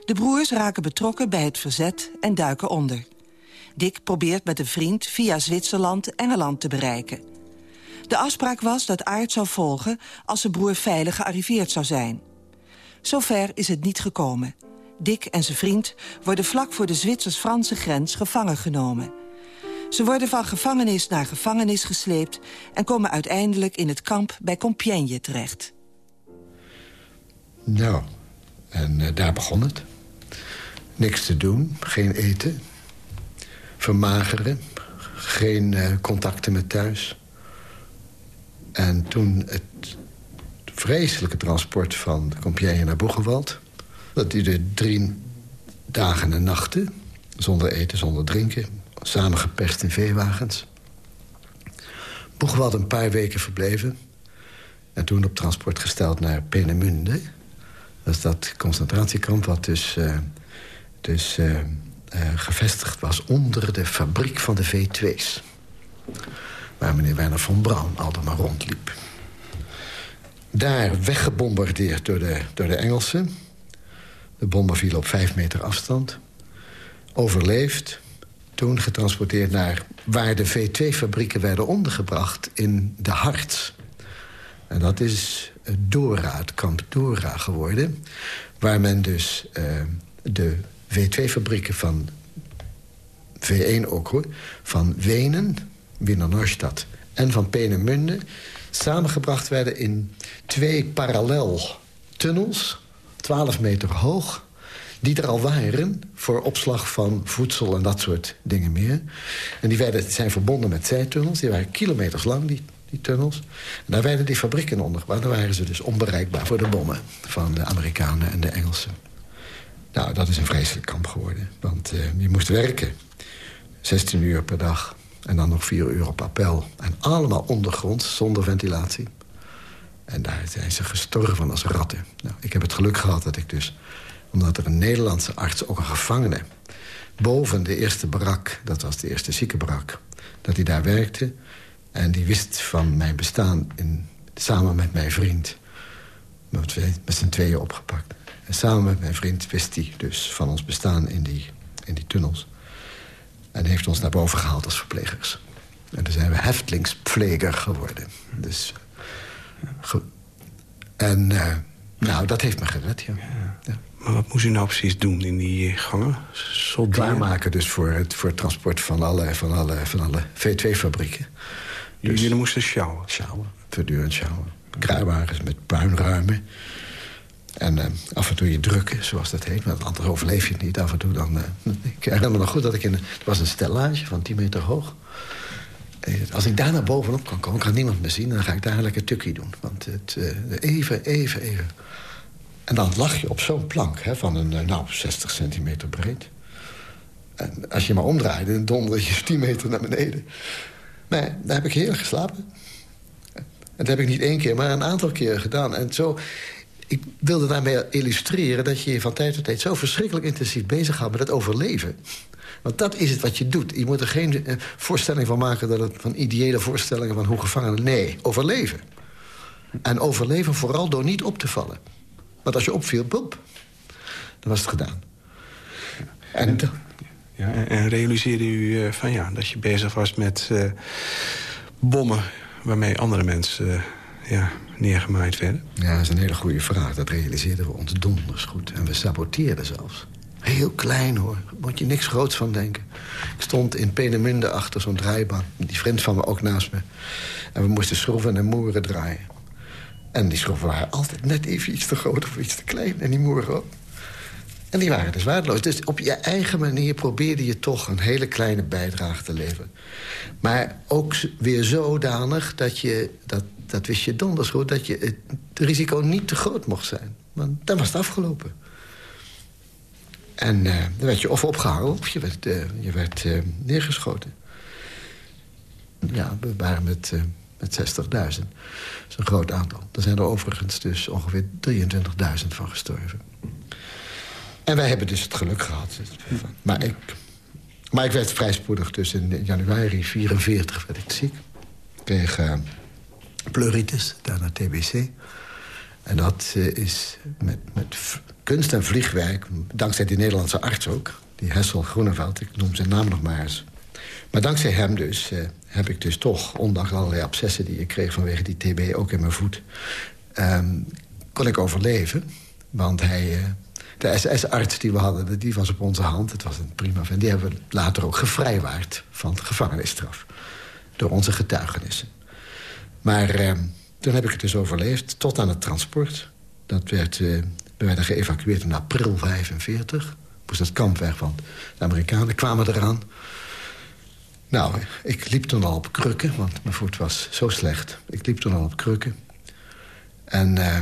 [SPEAKER 6] De broers raken betrokken bij het verzet en duiken onder. Dick probeert met een vriend via Zwitserland Engeland te bereiken. De afspraak was dat Aart zou volgen als zijn broer veilig gearriveerd zou zijn. Zover is het niet gekomen. Dick en zijn vriend worden vlak voor de Zwitsers-Franse grens gevangen genomen. Ze worden van gevangenis naar gevangenis gesleept... en komen uiteindelijk in het kamp bij Compiègne terecht.
[SPEAKER 5] Nou, en eh, daar begon het. Niks te doen, geen eten. Vermageren, geen eh, contacten met thuis. En toen het vreselijke transport van Compiègne naar Boegewald... dat duurde drie dagen en nachten, zonder eten, zonder drinken... samengeperst in veewagens. Boegewald een paar weken verbleven... en toen op transport gesteld naar Peenemünde... Dat is dat concentratiekamp wat dus, eh, dus eh, eh, gevestigd was onder de fabriek van de V2's. Waar meneer Werner von Braun altijd maar rondliep. Daar weggebombardeerd door de, door de Engelsen. De bommen vielen op vijf meter afstand. Overleefd. Toen getransporteerd naar waar de V2-fabrieken werden ondergebracht in de Harts. En dat is het Dora, het kamp Dora geworden. Waar men dus eh, de V2-fabrieken van V1 ook hoor... van Wenen, Wiener Neustadt en van Peenemünde... samengebracht werden in twee parallel tunnels, 12 meter hoog... die er al waren voor opslag van voedsel en dat soort dingen meer. En die werden, zijn verbonden met zijtunnels, die waren kilometers lang, die tunnels. En daar werden die fabrieken ondergebracht. Daar waren ze dus onbereikbaar voor de bommen van de Amerikanen en de Engelsen. Nou, dat is een vreselijk kamp geworden. Want uh, je moest werken. 16 uur per dag. En dan nog 4 uur op appel. En allemaal ondergronds, zonder ventilatie. En daar zijn ze gestorven als ratten. Nou, ik heb het geluk gehad dat ik dus... omdat er een Nederlandse arts, ook een gevangene... boven de eerste barak, dat was de eerste ziekenbarak... dat hij daar werkte... En die wist van mijn bestaan in, samen met mijn vriend. Met, z'n tweeën opgepakt. En samen met mijn vriend wist hij dus van ons bestaan in die, in die tunnels. En heeft ons naar boven gehaald als verplegers. En toen zijn we heftelingspfleger geworden. Dus, en uh, nou, dat heeft me gered, ja.
[SPEAKER 7] Maar wat moest u nou precies doen in die gangen?
[SPEAKER 5] Solderen? Klaarmaken dus voor het, voor het transport van alle, van alle, van alle V2-fabrieken.
[SPEAKER 7] Dus, Jullie moesten sjouwen?
[SPEAKER 5] Sjouwen, voortdurend sjouwen. Kruiwagens met puinruimen. En uh, af en toe je drukken, zoals dat heet. Maar anders overleef je het niet. Af en toe dan... Uh, ik herinner me nog goed dat ik in... Het was een stellage van 10 meter hoog. Als ik daar naar bovenop kan komen, kan niemand me zien. Dan ga ik daar lekker tukkie doen. Want het, uh, even, even, even. En dan lag je op zo'n plank hè, van een, nou, 60 centimeter breed. En als je maar omdraaide, dan donderde je [laughs] 10 meter naar beneden. Nee, daar heb ik heerlijk geslapen. En dat heb ik niet één keer, maar een aantal keren gedaan. En zo, ik wilde daarmee illustreren dat je je van tijd tot tijd... zo verschrikkelijk intensief bezighoudt met het overleven. Want dat is het wat je doet. Je moet er geen uh, voorstelling van maken... Dat het, van ideële voorstellingen van hoe gevangenen... Nee, overleven. En overleven vooral door niet op te vallen. Want als je opviel, boep, dan was het gedaan.
[SPEAKER 7] En, en, ja, en, en realiseerde u uh, van ja, dat je bezig was met uh, bommen... waarmee andere mensen uh, ja, neergemaaid werden?
[SPEAKER 5] Ja, dat is een hele goede vraag. Dat realiseerden we ons donders goed. En we saboteerden zelfs. Heel klein hoor, moet je niks groots van denken. Ik stond in Peenemünde achter zo'n draaibank. Die vriend van me ook naast me. En we moesten schroeven en moeren draaien. En die schroeven waren altijd net even iets te groot of iets te klein. En die moeren ook. En die waren dus waardeloos. Dus op je eigen manier probeerde je toch een hele kleine bijdrage te leveren. Maar ook weer zodanig dat je, dat, dat wist je donders goed... dat je het risico niet te groot mocht zijn. Want dan was het afgelopen. En uh, dan werd je of opgehangen of je werd, uh, je werd uh, neergeschoten. Ja, we waren met, met 60.000. Dat is een groot aantal. Er zijn er overigens dus ongeveer 23.000 van gestorven. En wij hebben dus het geluk gehad. Maar ik, maar ik werd vrij spoedig, dus in januari 44 werd ik ziek. Ik kreeg pleuritis, daarna TBC. En dat is met, met kunst en vliegwerk, dankzij die Nederlandse arts ook... die Hessel Groeneveld, ik noem zijn naam nog maar eens. Maar dankzij hem dus eh, heb ik dus toch, ondanks allerlei abscessen die ik kreeg... vanwege die TB, ook in mijn voet, um, kon ik overleven. Want hij, uh, de SS-arts die we hadden, die was op onze hand. Het was een prima vent. Die hebben we later ook gevrijwaard van gevangenisstraf. Door onze getuigenissen. Maar uh, toen heb ik het dus overleefd, tot aan het transport. Dat werd... Uh, we werden geëvacueerd in april 45. Moest het kamp weg, want de Amerikanen kwamen eraan. Nou, ik liep toen al op krukken, want mijn voet was zo slecht. Ik liep toen al op krukken. En, uh,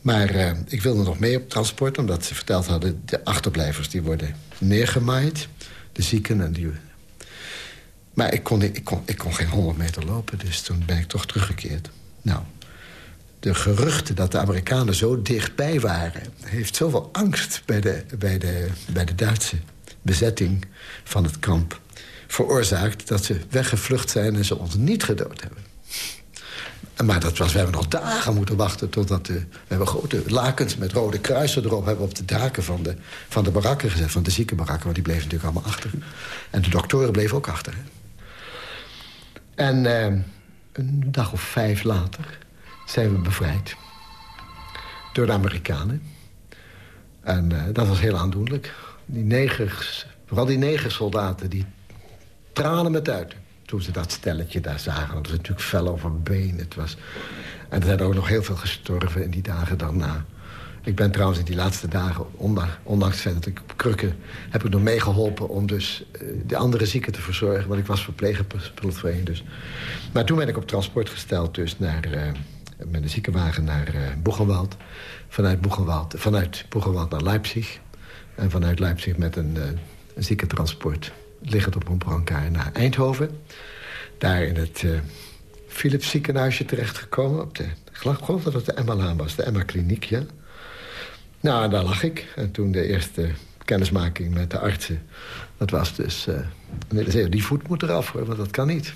[SPEAKER 5] maar uh, ik wilde nog mee op transport, omdat ze verteld hadden... de achterblijvers die worden neergemaaid, de zieken en die... Maar ik kon, ik, kon, ik kon geen 100 meter lopen, dus toen ben ik toch teruggekeerd. Nou, de geruchten dat de Amerikanen zo dichtbij waren... heeft zoveel angst bij de, bij de, bij de Duitse bezetting van het kamp veroorzaakt... dat ze weggevlucht zijn en ze ons niet gedood hebben. Maar dat was, we hebben nog dagen moeten wachten totdat... We hebben grote lakens met rode kruisen erop... hebben op de daken van de, van de barakken gezet, van de ziekenbarakken... want die bleven natuurlijk allemaal achter. En de doktoren bleven ook achter. Hè. En eh, een dag of vijf later zijn we bevrijd. Door de Amerikanen. En uh, dat was heel aandoenlijk. Die negers, vooral die negersoldaten, die tranen met uit. Toen ze dat stelletje daar zagen. Dat was natuurlijk fel over been. Het was... En er zijn ook nog heel veel gestorven in die dagen daarna. Ik ben trouwens in die laatste dagen, ondanks het dat ik op krukken... heb ik nog meegeholpen om dus uh, de andere zieken te verzorgen. Want ik was verpleegpultveen dus. Maar toen ben ik op transport gesteld dus naar... Uh, met een ziekenwagen naar uh, Boegenwald. Vanuit Boegenwald, vanuit Boegenwald naar Leipzig. En vanuit Leipzig met een, een ziekentransport... liggend op een brancard naar Eindhoven. Daar in het uh, Philips ziekenhuisje terechtgekomen. Op de, ik geloof dat het de Emma-laan was, de Emma-kliniek, ja. Nou, daar lag ik. En toen de eerste kennismaking met de artsen... dat was dus... Uh, die voet moet eraf, hoor, want dat kan niet.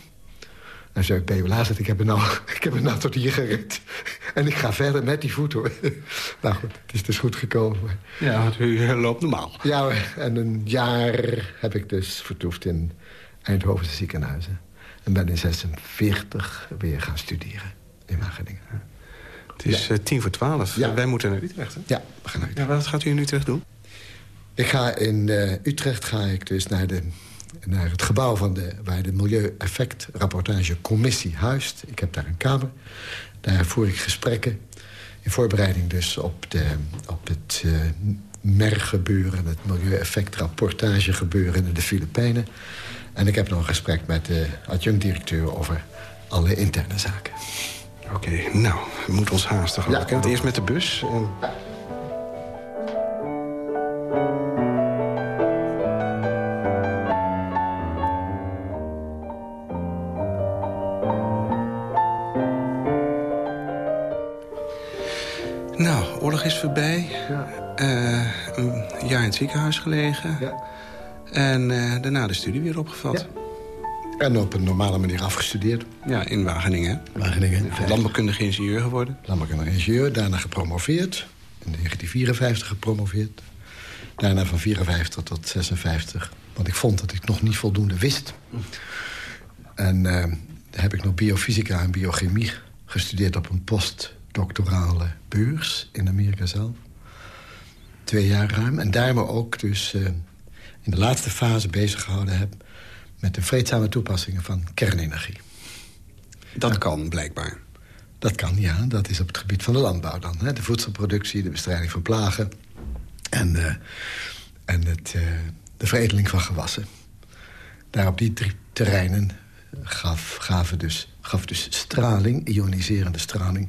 [SPEAKER 5] En zei ik bij ik heb nou, [laughs] ik heb er nou tot hier gered. [laughs] En ik ga verder met die voet, hoor. [laughs] Nou goed, het is dus goed gekomen.
[SPEAKER 7] Ja, want u loopt normaal.
[SPEAKER 5] Ja, en een jaar heb ik dus vertoefd in Eindhovense ziekenhuizen. En ben in 46 weer gaan studeren in Wageningen.
[SPEAKER 7] Het is
[SPEAKER 5] Ja.
[SPEAKER 7] eh, tien voor twaalf.
[SPEAKER 5] Ja.
[SPEAKER 7] Wij moeten naar Utrecht, hè?
[SPEAKER 5] Ja, we gaan naar Utrecht.
[SPEAKER 7] Ja, wat gaat u in Utrecht doen?
[SPEAKER 5] Ik ga in eh, Utrecht ga ik dus naar, de, naar het gebouw van de, waar de Milieueffectrapportagecommissie huist. Ik heb daar een kamer. Daar voer ik gesprekken. In voorbereiding dus op, de, op het eh MER-gebeuren... het Milieueffectrapportagegebeuren in de Filipijnen. En ik heb nog een gesprek met de adjunct-directeur... over alle interne zaken.
[SPEAKER 7] Oké, nou, we moeten ons haasten,
[SPEAKER 5] Ja,
[SPEAKER 7] eerst met de bus. En... oorlog is voorbij. Eh, een jaar in het ziekenhuis gelegen.
[SPEAKER 5] Ja.
[SPEAKER 7] En eh, daarna de studie weer opgevat.
[SPEAKER 5] En op een normale manier afgestudeerd.
[SPEAKER 7] Ja, in Wageningen.
[SPEAKER 5] Wageningen.
[SPEAKER 7] Landbouwkundige ingenieur geworden.
[SPEAKER 5] landbouwkundige ingenieur, daarna gepromoveerd. In 1954 gepromoveerd. Daarna van 54 tot 56. Want ik vond dat ik nog niet voldoende wist. En daar heb ik nog biofysica en biochemie gestudeerd... op een postdoctorale beurs in Amerika zelf. Twee jaar ruim. En daar me ook dus eh, in de laatste fase bezig gehouden heb... met de vreedzame toepassingen van kernenergie.
[SPEAKER 7] Dat kan, blijkbaar.
[SPEAKER 5] Dat kan, ja. Dat is op het gebied van de landbouw dan. Hè? De voedselproductie, de bestrijding van plagen... en, eh, en het, eh, de veredeling van gewassen. Daar op die drie terreinen gaf, gaven dus, gaf dus straling, ioniserende straling...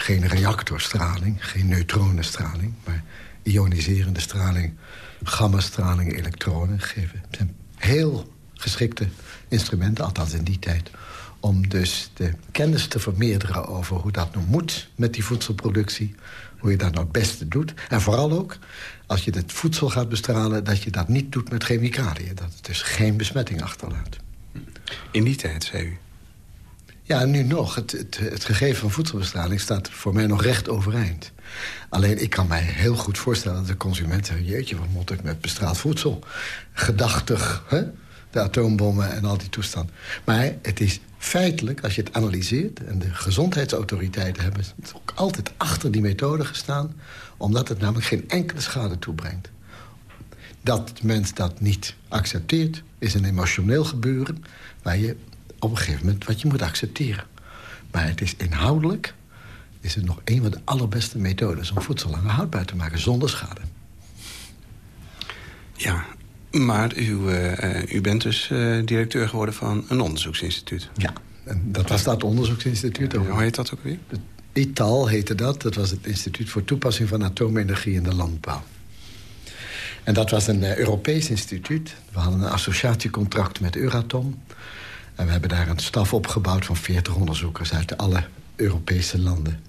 [SPEAKER 5] geen reactorstraling, geen neutronenstraling... maar ioniserende straling, gammastraling, elektronen... geven Het zijn heel geschikte instrumenten, althans in die tijd om dus de kennis te vermeerderen over hoe dat nou moet met die voedselproductie. Hoe je dat nou het beste doet. En vooral ook, als je het voedsel gaat bestralen... dat je dat niet doet met chemicaliën. Dat het dus geen besmetting achterlaat.
[SPEAKER 7] In die tijd, zei u.
[SPEAKER 5] Ja, nu nog. Het, het, het gegeven van voedselbestraling staat voor mij nog recht overeind. Alleen ik kan mij heel goed voorstellen dat de consument zegt... jeetje, wat moet ik met bestraald voedsel? Gedachtig, hè? de atoombommen en al die toestand. Maar het is feitelijk, als je het analyseert... en de gezondheidsautoriteiten hebben ook altijd achter die methode gestaan... omdat het namelijk geen enkele schade toebrengt. Dat mens dat niet accepteert, is een emotioneel gebeuren... waar je op een gegeven moment wat je moet accepteren. Maar het is inhoudelijk is het nog een van de allerbeste methodes... om voedsel langer houdbaar te maken zonder schade.
[SPEAKER 7] Ja, maar u, eh, eh, u bent dus eh, directeur geworden van een onderzoeksinstituut.
[SPEAKER 5] Ja, en dat was dat onderzoeksinstituut.
[SPEAKER 7] Hoe heet dat ook weer?
[SPEAKER 5] Het ITAL heette dat. Dat was het Instituut voor Toepassing van Atoomenergie in de Landbouw. En dat was een Europees instituut. We hadden een associatiecontract met Euratom. En we hebben daar een staf opgebouwd van 40 onderzoekers... uit alle Europese landen.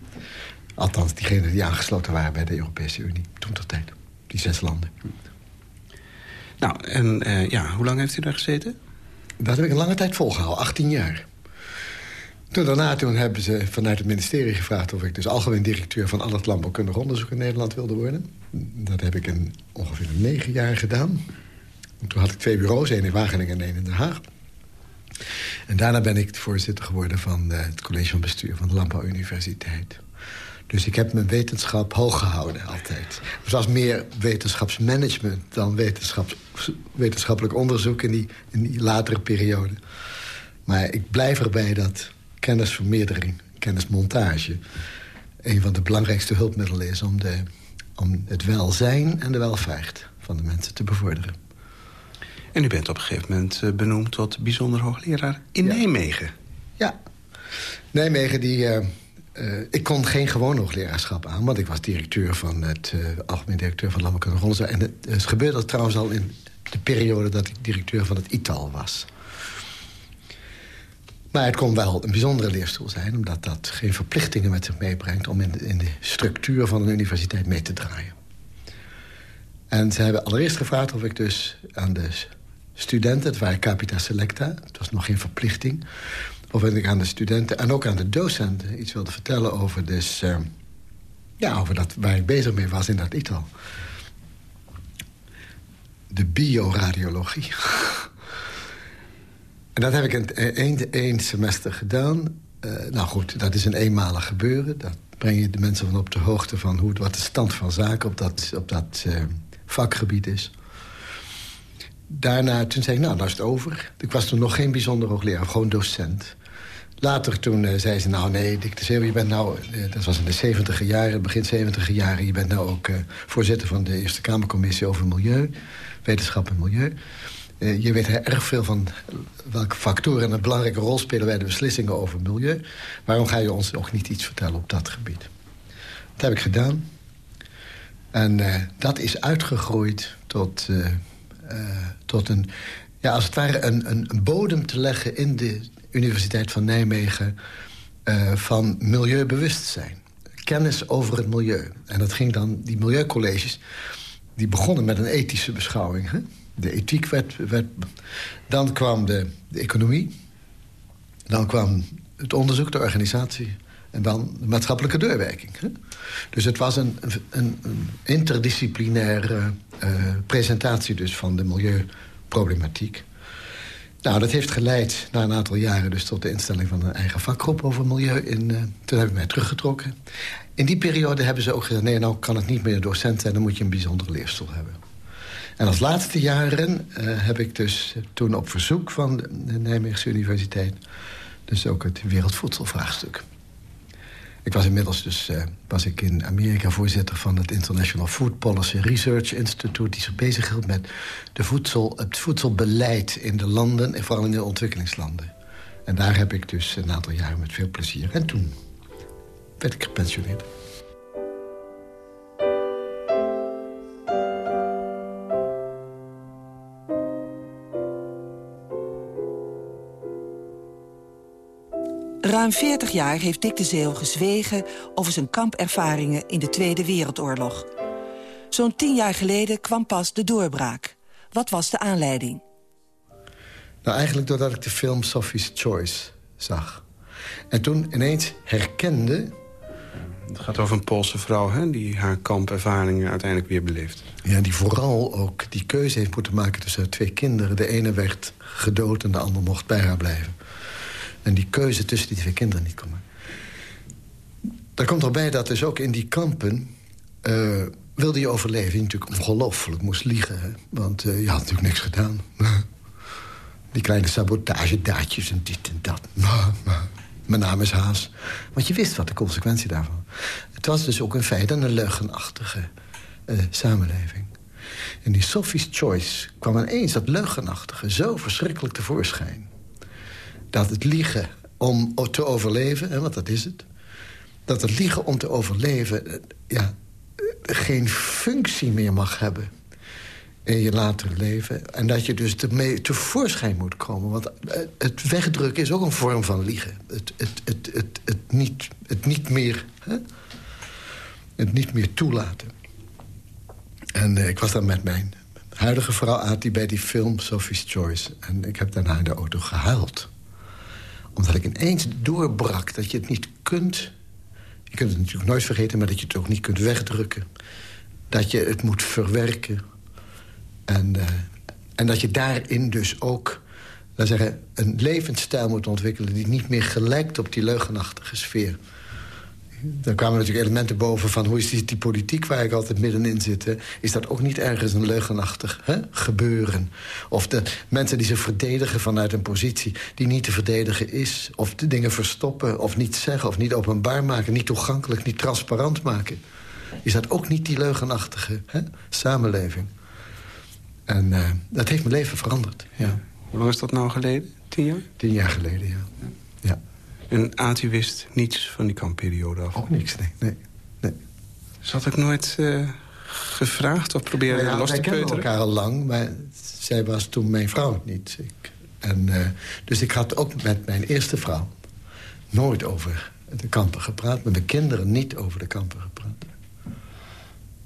[SPEAKER 5] Althans, diegenen die aangesloten waren bij de Europese Unie. Toen tot tijd. Die zes landen.
[SPEAKER 7] Nou, en eh, ja, hoe lang heeft u daar gezeten?
[SPEAKER 5] Dat heb ik een lange tijd volgehouden, 18 jaar. Toen daarna toen hebben ze vanuit het ministerie gevraagd... of ik dus algemeen directeur van al het landbouwkundig onderzoek in Nederland wilde worden. Dat heb ik in ongeveer negen jaar gedaan. En toen had ik twee bureaus, één in Wageningen en één in Den Haag. En daarna ben ik voorzitter geworden van eh, het college van bestuur... van de Landbouwuniversiteit. Dus ik heb mijn wetenschap hoog gehouden altijd. Het was meer wetenschapsmanagement dan wetenschappelijk onderzoek... In die, in die latere periode. Maar ik blijf erbij dat kennisvermeerdering, kennismontage... een van de belangrijkste hulpmiddelen is om, de, om het welzijn en de welvaart van de mensen te bevorderen.
[SPEAKER 7] En u bent op een gegeven moment eh, benoemd tot bijzonder hoogleraar in
[SPEAKER 5] Ja.
[SPEAKER 7] Nijmegen.
[SPEAKER 5] Ja. Nijmegen, die, eh, eh, ik kon geen gewoon hoogleraarschap aan... want ik was directeur van het eh, algemeen directeur van Landbouwkundig Onderzoek. En het, het gebeurde trouwens al in de periode dat ik directeur van het ITAL was. Maar het kon wel een bijzondere leerstoel zijn... omdat dat geen verplichtingen met zich meebrengt... om in de, in de structuur van een universiteit mee te draaien. En ze hebben allereerst gevraagd of ik dus aan de studenten... het waren capita selecta, het was nog geen verplichting... of ik aan de studenten en ook aan de docenten iets wilde vertellen over, dus, uh, ja, over dat, waar ik bezig mee was in dat ITAL. De bioradiologie. [laughs] en dat heb ik in één semester gedaan. Uh, nou goed, dat is een eenmalig gebeuren. Dat breng je de mensen van op de hoogte van hoe, wat de stand van zaken op dat, op dat uh, vakgebied is daarna, toen zei ik, nou, nou is het over. Ik was toen nog geen bijzonder hoogleraar, gewoon docent. Later toen uh, zei ze, nou nee, Dick de Zeeuw, je bent nou... Uh, dat was in de 70 jaren, begin 70 jaren... je bent nou ook uh, voorzitter van de Eerste Kamercommissie over Milieu... Wetenschap en Milieu. je weet erg veel van welke factoren een belangrijke rol spelen... bij de beslissingen over milieu. Waarom ga je ons ook niet iets vertellen op dat gebied? Dat heb ik gedaan. En dat is uitgegroeid tot eh, tot een, ja, als het ware een, een, een, bodem te leggen in de Universiteit van Nijmegen uh, van milieubewustzijn. Kennis over het milieu. En dat ging dan, die milieucolleges, die begonnen met een ethische beschouwing. Hè? De ethiek werd, werd... Dan kwam de, de economie. Dan kwam het onderzoek, de organisatie. En dan de maatschappelijke deurwerking. Hè? Dus het was een, een, een interdisciplinaire presentatie dus van de milieuproblematiek. Nou, dat heeft geleid na een aantal jaren dus tot de instelling van een eigen vakgroep over milieu. In, uh, toen heb ik mij teruggetrokken. In die periode hebben ze ook gezegd... nee, nou kan het niet meer docent zijn, dan moet je een bijzondere leerstoel hebben. En als laatste jaren uh, heb ik dus toen op verzoek van de Nijmeegse Universiteit... dus ook het wereldvoedselvraagstuk ik was inmiddels dus uh, was ik in Amerika voorzitter van het International Food Policy Research Institute... die zich bezighield met de voedsel, het voedselbeleid in de landen... en vooral in de ontwikkelingslanden. En daar heb ik dus een aantal jaren met veel plezier. En toen werd ik gepensioneerd.
[SPEAKER 6] Ruim 40 jaar heeft Dick de Zeeuw gezwegen over zijn kampervaringen in de Tweede Wereldoorlog. Zo'n tien jaar geleden kwam pas de doorbraak. Wat was de aanleiding?
[SPEAKER 5] Nou, eigenlijk doordat ik de film Sophie's Choice zag. En toen ineens herkende...
[SPEAKER 7] Het gaat over een Poolse vrouw hè, die haar kampervaringen uiteindelijk weer beleeft.
[SPEAKER 5] Ja, die vooral ook die keuze heeft moeten maken tussen twee kinderen. De ene werd gedood en de ander mocht bij haar blijven. En die keuze tussen die twee kinderen niet kon. Daar komt erbij dat dus ook in die kampen... Uh, wilde je overleven, je natuurlijk ongelooflijk moest liegen. Want uh, je had natuurlijk niks gedaan. [laughs] die kleine sabotagedaadjes en dit en dat. [laughs] Mijn naam is Haas. Want je wist wat de consequentie daarvan. Het was dus ook in feite een leugenachtige uh, samenleving. En die Sophie's Choice kwam ineens dat leugenachtige zo verschrikkelijk tevoorschijn dat het liegen om te overleven, hè, want dat is het... dat het liegen om te overleven eh, ja, eh, geen functie meer mag hebben in je latere leven. En dat je dus ermee tevoorschijn moet komen. Want eh, het wegdrukken is ook een vorm van liegen. Het, het, het, het, het, niet, het niet meer... Hè? Het niet meer toelaten. En ik was dan met mijn huidige vrouw die bij die film Sophie's Choice. En ik heb daarna in de auto gehuild omdat ik ineens doorbrak dat je het niet kunt... je kunt het natuurlijk nooit vergeten, maar dat je het ook niet kunt wegdrukken. Dat je het moet verwerken. En, uh, en dat je daarin dus ook zeggen, een levensstijl moet ontwikkelen... die niet meer gelijkt op die leugenachtige sfeer dan kwamen natuurlijk elementen boven van... hoe is die, die politiek waar ik altijd middenin zit... is dat ook niet ergens een leugenachtig hè, gebeuren? Of de mensen die zich verdedigen vanuit een positie... die niet te verdedigen is. Of de dingen verstoppen, of niet zeggen, of niet openbaar maken... niet toegankelijk, niet transparant maken. Is dat ook niet die leugenachtige hè, samenleving? En uh, dat heeft mijn leven veranderd, ja.
[SPEAKER 7] Hoe lang is dat nou geleden? Tien jaar?
[SPEAKER 5] Tien jaar geleden, ja. ja.
[SPEAKER 7] En Ati wist niets van die kampperiode af?
[SPEAKER 5] Ook niks, nee. nee, nee.
[SPEAKER 7] Ze had ik nooit uh, gevraagd of proberen nou ja, los te peuteren?
[SPEAKER 5] Wij elkaar al lang, maar zij was toen mijn vrouw niet. Ik, en, uh, dus ik had ook met mijn eerste vrouw nooit over de kampen gepraat. Met mijn kinderen niet over de kampen gepraat.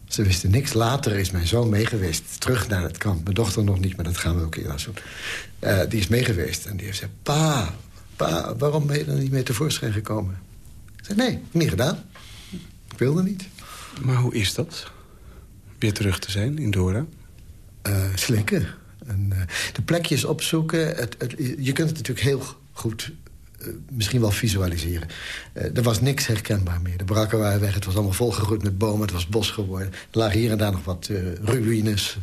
[SPEAKER 5] Ze wisten niks. Later is mijn zoon meegeweest, terug naar het kamp. Mijn dochter nog niet, maar dat gaan we ook eerder doen. Uh, die is meegeweest en die heeft gezegd... pa, pa, waarom ben je er niet mee tevoorschijn gekomen? Ik zei, nee, niet gedaan. Ik wilde niet.
[SPEAKER 7] Maar hoe is dat? Weer terug te zijn in Dora?
[SPEAKER 5] Uh, slikken. En, uh, de plekjes opzoeken. Het, het, je kunt het natuurlijk heel goed uh, misschien wel visualiseren. er was niks herkenbaar meer. De brakken waren weg. Het was allemaal volgegroeid met bomen. Het was bos geworden. Er lagen hier en daar nog wat ruïnes.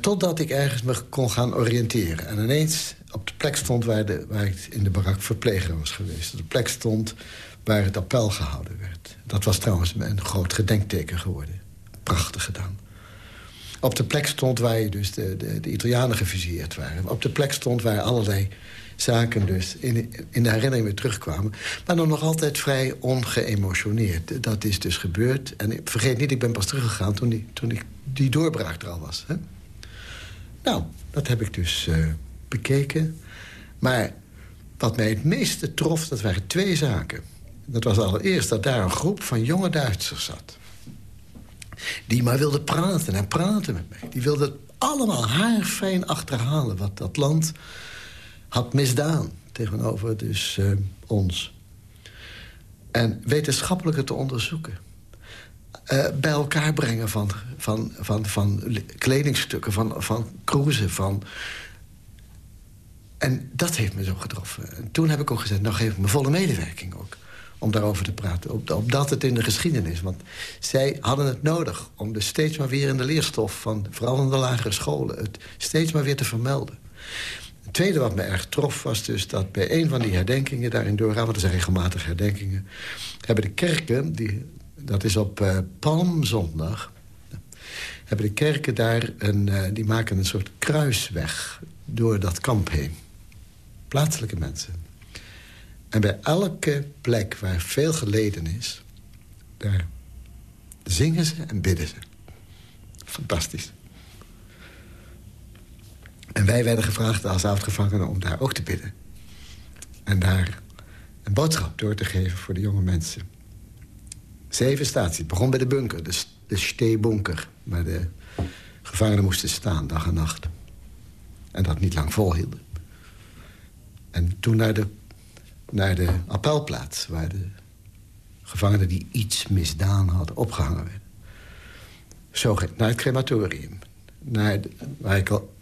[SPEAKER 5] Totdat ik ergens me kon gaan oriënteren. En ineens op de plek stond waar, de, waar ik in de barak verpleger was geweest. De plek stond waar het appel gehouden werd. Dat was trouwens een groot gedenkteken geworden. Prachtig gedaan. Op de plek stond waar dus de, de, de Italianen gefusilleerd waren. Op de plek stond waar allerlei zaken dus in, in de herinnering weer terugkwamen. Maar dan nog altijd vrij ongeëmotioneerd. Dat is dus gebeurd. En vergeet niet, ik ben pas teruggegaan toen die, toen die, die doorbraak er al was. Hè? Nou, dat heb ik dus uh, bekeken. Maar wat mij het meeste trof, dat waren twee zaken. Dat was allereerst dat daar een groep van jonge Duitsers zat. Die maar wilden praten en praten met mij. Die wilden allemaal haarfijn achterhalen wat dat land had misdaan. Tegenover dus uh, ons. En wetenschappelijke te onderzoeken. Uh, bij elkaar brengen van, van, van, van kledingstukken, van, van cruisen, van... En dat heeft me zo getroffen. En toen heb ik ook gezegd, nou geef ik me volle medewerking ook om daarover te praten. Op, opdat het in de geschiedenis. Want zij hadden het nodig om dus steeds maar weer in de leerstof... van vooral in de lagere scholen, het steeds maar weer te vermelden. Het tweede wat me erg trof was dus dat bij een van die herdenkingen... daarin doorgaan, want er zijn regelmatig herdenkingen... hebben de kerken, die, dat is op uh, Palmzondag... hebben de kerken daar een, uh, die maken een soort kruisweg door dat kamp heen. Plaatselijke mensen. En bij elke plek waar veel geleden is... daar zingen ze en bidden ze. Fantastisch. En wij werden gevraagd als oud-gevangenen om daar ook te bidden. En daar een boodschap door te geven voor de jonge mensen. Zeven staties. Het begon bij de bunker, de, de steebunker... waar de gevangenen moesten staan, dag en nacht. En dat niet lang volhielden. En toen naar de naar de appelplaats... waar de gevangenen die iets misdaan hadden opgehangen werden. Zo, naar het crematorium. Naar waar ik al,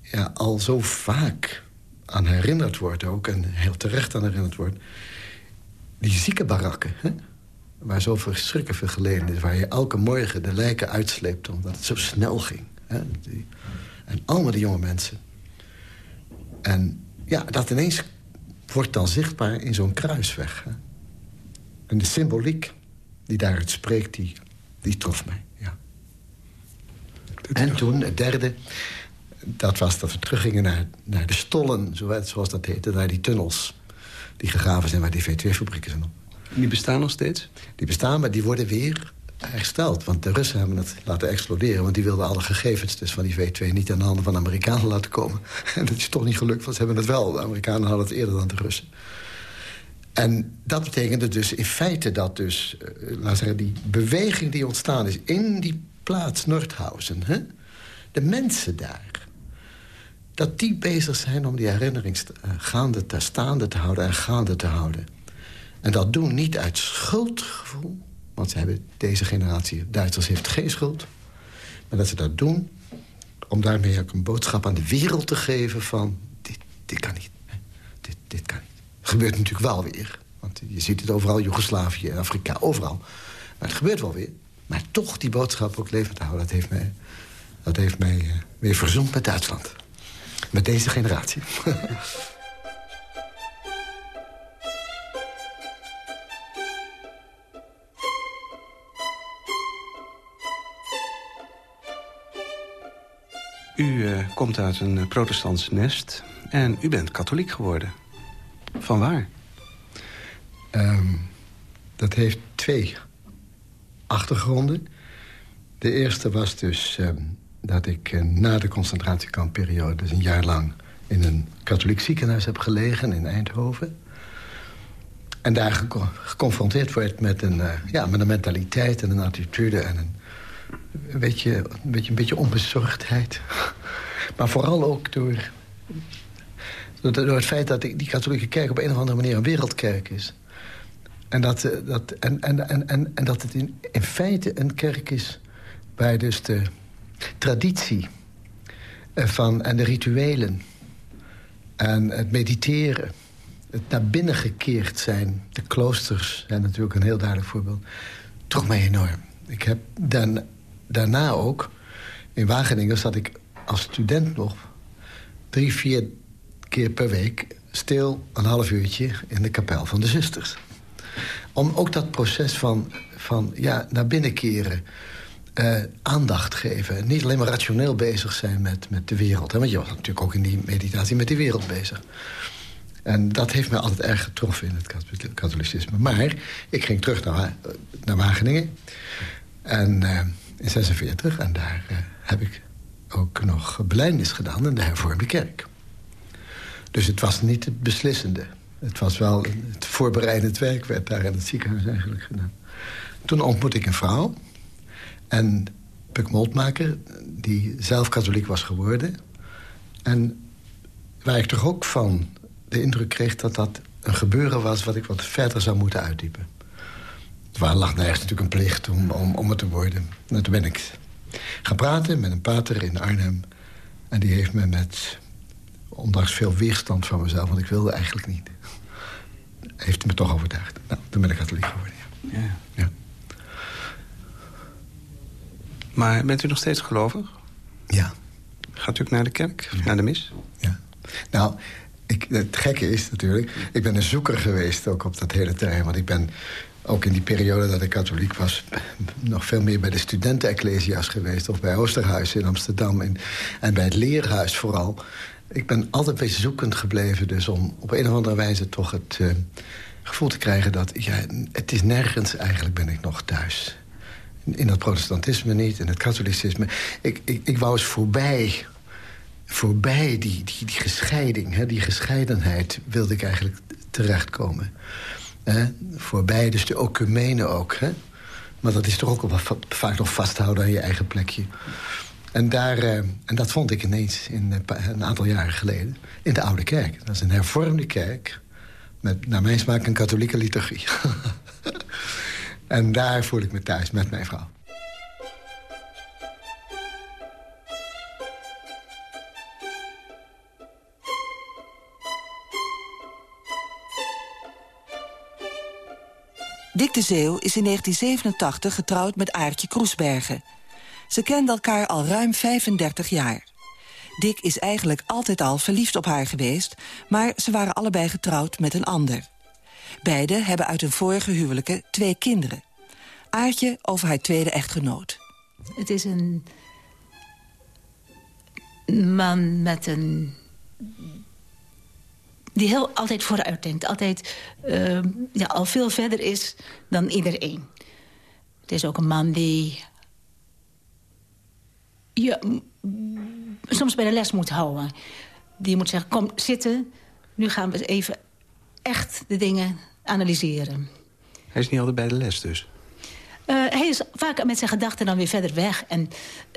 [SPEAKER 5] ja, al zo vaak aan herinnerd word ook... en heel terecht aan herinnerd word... die ziekenbarakken, hè? Waar zo verschrikkelijk veel geleden is... waar je elke morgen de lijken uitsleept omdat het zo snel ging. Hè? En allemaal die jonge mensen. En ja, dat ineens wordt dan zichtbaar in zo'n kruisweg. Hè? En de symboliek die daaruit spreekt, die, die trof mij. Ja. En toen, het derde, dat was dat we teruggingen naar, naar de stollen, zoals dat heette, naar die tunnels die gegraven zijn waar die V2-fabrieken zijn.
[SPEAKER 7] Die bestaan nog steeds?
[SPEAKER 5] Die bestaan, maar die worden weer hersteld. Want de Russen hebben het laten exploderen. Want die wilden alle gegevens dus van die V2 niet aan de handen van de Amerikanen laten komen. [laughs] En dat is toch niet gelukt, want ze hebben het wel. De Amerikanen hadden het eerder dan de Russen. En dat betekende dus in feite dat dus, uh, zeggen, die beweging die ontstaan is in die plaats Nordhausen, hè? de mensen daar, dat die bezig zijn om die herinnering gaande te, staande te houden en gaande te houden. En dat doen niet uit schuldgevoel, want ze hebben, deze generatie Duitsers heeft geen schuld. Maar dat ze dat doen om daarmee ook een boodschap aan de wereld te geven van... dit, dit kan niet, dit, dit kan niet. Het gebeurt natuurlijk wel weer. Want je ziet het overal, Joegoslavië, Afrika, overal. Maar het gebeurt wel weer. Maar toch die boodschap ook levend houden... dat heeft mij, dat heeft mij uh, weer verzoend met Duitsland. Met deze generatie. [laughs]
[SPEAKER 7] komt uit een uh, protestants nest en u bent katholiek geworden. Van waar?
[SPEAKER 5] Um, dat heeft twee achtergronden. De eerste was dus um, dat ik uh, na de concentratiekampperiode... dus een jaar lang in een katholiek ziekenhuis heb gelegen in Eindhoven. En daar geconfronteerd werd met een, ja, met een mentaliteit en een attitude... en beetje, een beetje, een beetje onbezorgdheid. [laughs] Maar vooral ook door Door, het feit dat die katholieke kerk op een of andere manier een wereldkerk is. En dat, eh, dat, en, en, en, en, en dat het in, in feite een kerk is... waar dus de traditie eh, van, en de rituelen... en het mediteren, het naar binnen gekeerd zijn... de kloosters zijn natuurlijk een heel duidelijk voorbeeld... trok mij enorm. Ik heb dan, daarna ook... in Wageningen zat ik als student nog... drie, vier keer per week stil een half uurtje in de kapel van de zusters. Om ook dat proces van, van ja, naar binnen keren... Uh, aandacht geven. Niet alleen maar rationeel bezig zijn met, met de wereld. Hè? Want je was natuurlijk ook in die meditatie met die wereld bezig. En dat heeft mij altijd erg getroffen in het katholicisme. Maar ik ging terug naar, naar Wageningen. En uh, in 46. En daar heb ik ook nog belijdenis gedaan in de hervormde kerk. Dus het was niet het beslissende. Het was wel het voorbereidend werk werd daar in het ziekenhuis eigenlijk gedaan. Toen ontmoette ik een vrouw. En Puk Moltmaker, die zelf katholiek was geworden. En waar ik toch ook van de indruk kreeg dat dat een gebeuren was... wat ik wat verder zou moeten uitdiepen. Het lag nergens natuurlijk een plicht om, om, om het te worden. En toen ben ik gaan praten met een pater in Arnhem. En die heeft me met, ondanks veel weerstand van mezelf... want ik wilde eigenlijk niet heeft me toch overtuigd. Nou, toen ben ik katholiek geworden, ja. ja. ja.
[SPEAKER 7] Maar bent u nog steeds gelovig?
[SPEAKER 5] Ja.
[SPEAKER 7] Gaat u ook naar de kerk? Naar de mis?
[SPEAKER 5] Ja. Nou, ik, het gekke is natuurlijk... ik ben een zoeker geweest ook op dat hele terrein. Want ik ben ook in die periode dat ik katholiek was... nog veel meer bij de studenten geweest... of bij Oosterhuis in Amsterdam en, en bij het leerhuis vooral ik ben altijd beetje zoekend gebleven. Dus om op een of andere wijze toch het uh, gevoel te krijgen... dat ja, het is nergens eigenlijk ben ik nog thuis. In, in dat protestantisme niet, in het katholicisme. Ik, ik, ik wou eens voorbij, voorbij die, die, die gescheiding, hè, die gescheidenheid... wilde ik eigenlijk terechtkomen. Hè? Voorbij dus de ocumene ook, hè? Maar dat is toch ook wel vaak nog vasthouden aan je eigen plekje. En, daar, uh, en dat vond ik ineens in, uh, een aantal jaren geleden in de Oude Kerk. Dat is een hervormde kerk met naar mijn smaak een katholieke liturgie. [laughs] en daar voel ik me thuis met mijn vrouw.
[SPEAKER 6] Dick de Zeeuw is in 1987 getrouwd met Aartje Kroesbergen... Ze kenden elkaar al ruim 35 jaar. Dick is eigenlijk altijd al verliefd op haar geweest... maar ze waren allebei getrouwd met een ander. Beiden hebben uit hun vorige huwelijken twee kinderen. Aartje over haar tweede echtgenoot.
[SPEAKER 9] Het is een man met een... die heel altijd vooruit denkt. Altijd uh, ja, al veel verder is dan iedereen. Het is ook een man die je soms bij de les moet houden. Die moet zeggen, kom zitten, nu gaan we even echt de dingen analyseren.
[SPEAKER 7] Hij is niet altijd bij de les dus?
[SPEAKER 9] Uh, hij is vaak met zijn gedachten dan weer verder weg. En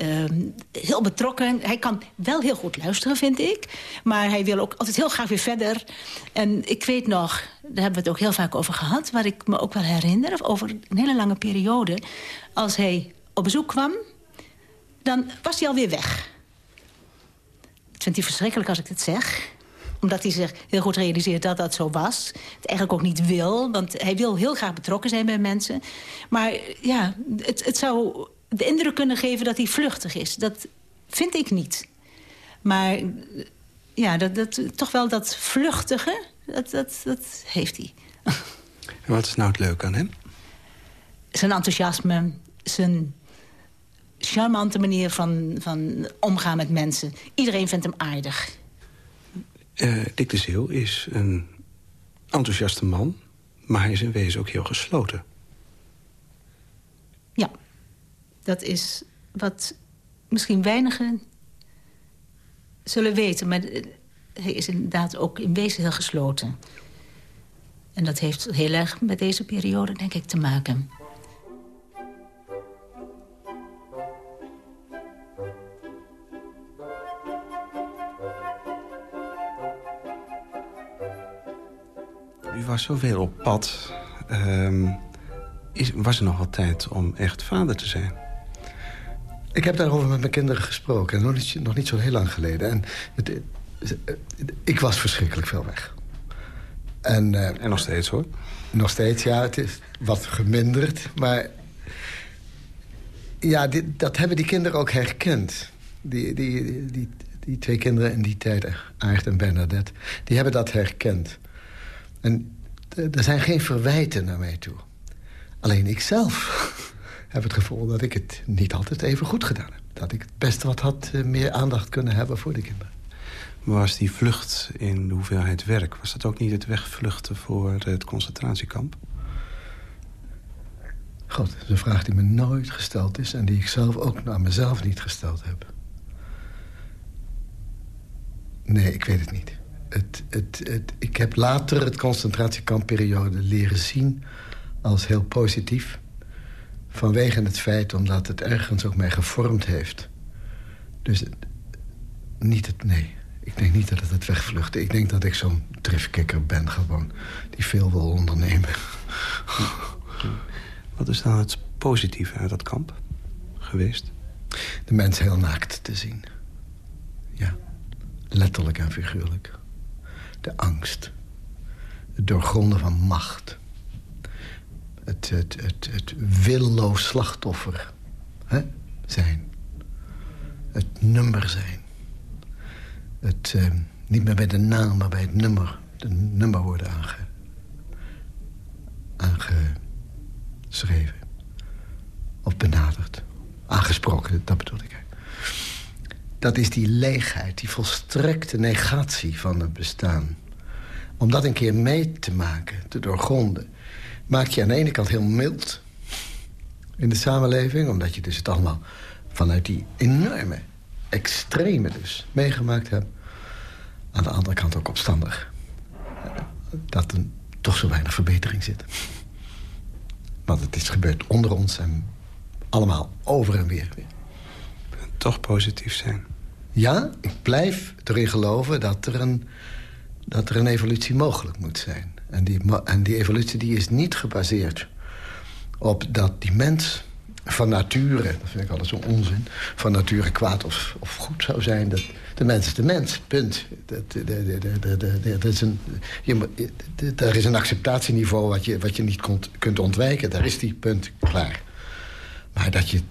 [SPEAKER 9] uh, heel betrokken. Hij kan wel heel goed luisteren, vind ik. Maar hij wil ook altijd heel graag weer verder. En ik weet nog, daar hebben we het ook heel vaak over gehad... waar ik me ook wel herinner, over een hele lange periode... als hij op bezoek kwam dan was hij alweer weg. Het vindt hij verschrikkelijk als ik dit zeg omdat hij zich heel goed realiseert dat dat zo was. Het eigenlijk ook niet wil, want hij wil heel graag betrokken zijn bij mensen. Maar ja, het, het zou de indruk kunnen geven dat hij vluchtig is. Dat vind ik niet. Maar ja, dat, dat, toch wel dat vluchtige, dat, dat, dat heeft hij. [laughs]
[SPEAKER 7] En wat is nou het leuke aan hem?
[SPEAKER 9] Zijn enthousiasme, zijn charmante manier van, van omgaan met mensen. Iedereen vindt hem aardig.
[SPEAKER 7] Uh, Dick de Zeeuw is een enthousiaste man... maar hij is in wezen ook heel gesloten.
[SPEAKER 9] Ja, dat is wat misschien weinigen zullen weten. Maar hij is inderdaad ook in wezen heel gesloten. En dat heeft heel erg met deze periode, denk ik, te maken.
[SPEAKER 7] Zoveel op pad. Ehm, is, was er nog wel tijd om echt vader te zijn?
[SPEAKER 5] Ik heb daarover met mijn kinderen gesproken. Nog niet, nog niet zo heel lang geleden. En het, ik was verschrikkelijk veel weg. En, uh,
[SPEAKER 7] en nog steeds, hoor.
[SPEAKER 5] Nog steeds, ja. Het is wat geminderd. Maar ja, dit, dat hebben die kinderen ook herkend. Die, die, die, die twee kinderen in die tijd, Aart en Bernadette... die hebben dat herkend. En er zijn geen verwijten naar mij toe. Alleen ik zelf [laughs] heb het gevoel dat ik het niet altijd even goed gedaan heb. Dat ik het best wat had eh, meer aandacht kunnen hebben voor de kinderen.
[SPEAKER 7] Was die vlucht in de hoeveelheid werk... was dat ook niet het wegvluchten voor het concentratiekamp?
[SPEAKER 5] God, dat is een vraag die me nooit gesteld is... en die ik zelf ook naar mezelf niet gesteld heb. Nee, ik weet het niet. Het, het, het, ik heb later het concentratiekampperiode leren zien als heel positief. Vanwege het feit omdat het ergens ook mij gevormd heeft. Dus niet het... Nee, ik denk niet dat het het wegvluchten. Ik denk dat ik zo'n driftkikker ben gewoon. Die veel wil ondernemen. [laughs]
[SPEAKER 7] Wat is dan het positieve uit dat kamp geweest?
[SPEAKER 5] De mens heel naakt te zien. Ja, letterlijk en figuurlijk. De angst. Het doorgronden van macht. Het, het, het, het willoos slachtoffer hè? zijn. Het nummer zijn. Het eh, niet meer bij de naam, maar bij het nummer. De nummer worden aange, aangeschreven. Of benaderd. Aangesproken, dat bedoel ik. Dat is die leegheid, die volstrekte negatie van het bestaan. Om dat een keer mee te maken, te doorgronden... maak je aan de ene kant heel mild in de samenleving... omdat je dus het allemaal vanuit die enorme, extreme dus meegemaakt hebt. Aan de andere kant ook opstandig. Dat er toch zo weinig verbetering zit. Want het is gebeurd onder ons en allemaal over en weer.
[SPEAKER 7] Toch positief zijn.
[SPEAKER 5] Ja, ik blijf erin geloven dat er een, dat er een evolutie mogelijk moet zijn. En die, en die evolutie die is niet gebaseerd op dat die mens van nature... dat vind ik altijd zo'n onzin... van nature kwaad of, of goed zou zijn. Dat, de mens is de mens, punt. Dat, dat is een, er is een acceptatieniveau wat je, wat je niet kunt, kunt ontwijken. Daar is die, punt, klaar. Maar dat je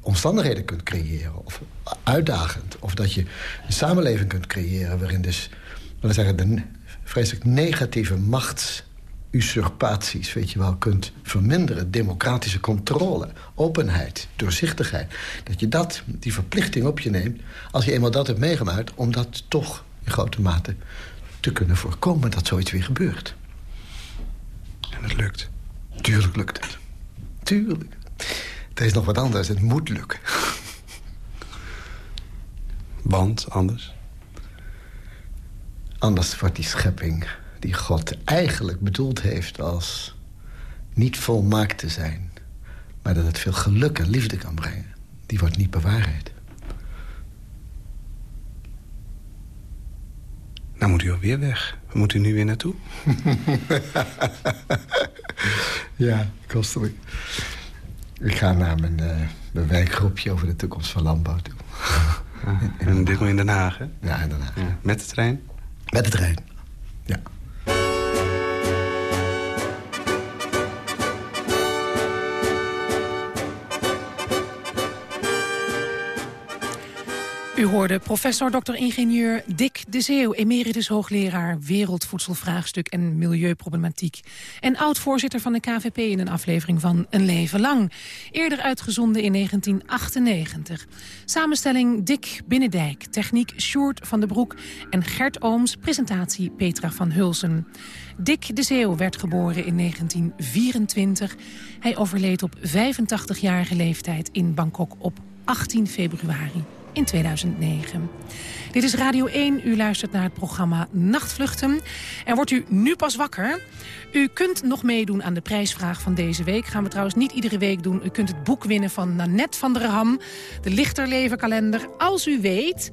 [SPEAKER 5] omstandigheden kunt creëren. Of uitdagend. Of dat je een samenleving kunt creëren waarin dus... we zeggen, de vreselijk negatieve machtsusurpaties... weet je wel, kunt verminderen. Democratische controle, openheid, doorzichtigheid. Dat je dat, die verplichting op je neemt... als je eenmaal dat hebt meegemaakt... om dat toch in grote mate te kunnen voorkomen dat zoiets weer gebeurt.
[SPEAKER 7] En het lukt.
[SPEAKER 5] Tuurlijk lukt het. Tuurlijk. Er is nog wat anders. Het moet lukken.
[SPEAKER 7] Want anders?
[SPEAKER 5] Anders wordt die schepping die God eigenlijk bedoeld heeft als niet volmaakt te zijn... maar dat het veel geluk en liefde kan brengen. Die wordt niet bewaarheid.
[SPEAKER 7] Nou moet u alweer weg. Waar moet u nu weer naartoe? [laughs]
[SPEAKER 5] ja, kostelijk. Ik ga naar mijn, uh, mijn werkgroepje over de toekomst van landbouw toe.
[SPEAKER 7] en dit moet in Den Haag, hè?
[SPEAKER 5] Ja, in Den Haag. Ja.
[SPEAKER 7] Met de trein?
[SPEAKER 5] Met de trein, ja.
[SPEAKER 4] U hoorde professor Dr. ingenieur Dick de Zeeuw... emeritus hoogleraar wereldvoedselvraagstuk en milieuproblematiek... en oud-voorzitter van de KVP in een aflevering van Een Leven Lang. Eerder uitgezonden in 1998. Samenstelling Dick Binnendijk, techniek Sjoerd van den Broek... en Gert Ooms, presentatie Petra van Hulsen. Dick de Zeeuw werd geboren in 1924. Hij overleed op 85-jarige leeftijd in Bangkok op 18 februari. In 2009. Dit is Radio 1. U luistert naar het programma Nachtvluchten. En wordt u nu pas wakker? U kunt nog meedoen aan de prijsvraag van deze week. Gaan we trouwens niet iedere week doen. U kunt het boek winnen van Nanette van der Ham. De Lichterlevenkalender. Als u weet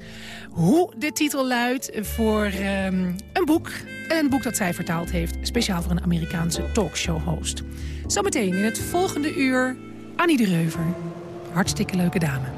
[SPEAKER 4] hoe de titel luidt voor um, een boek. Een boek dat zij vertaald heeft. Speciaal voor een Amerikaanse talkshow-host. Zometeen in het volgende uur Annie de Reuver. Hartstikke leuke dame.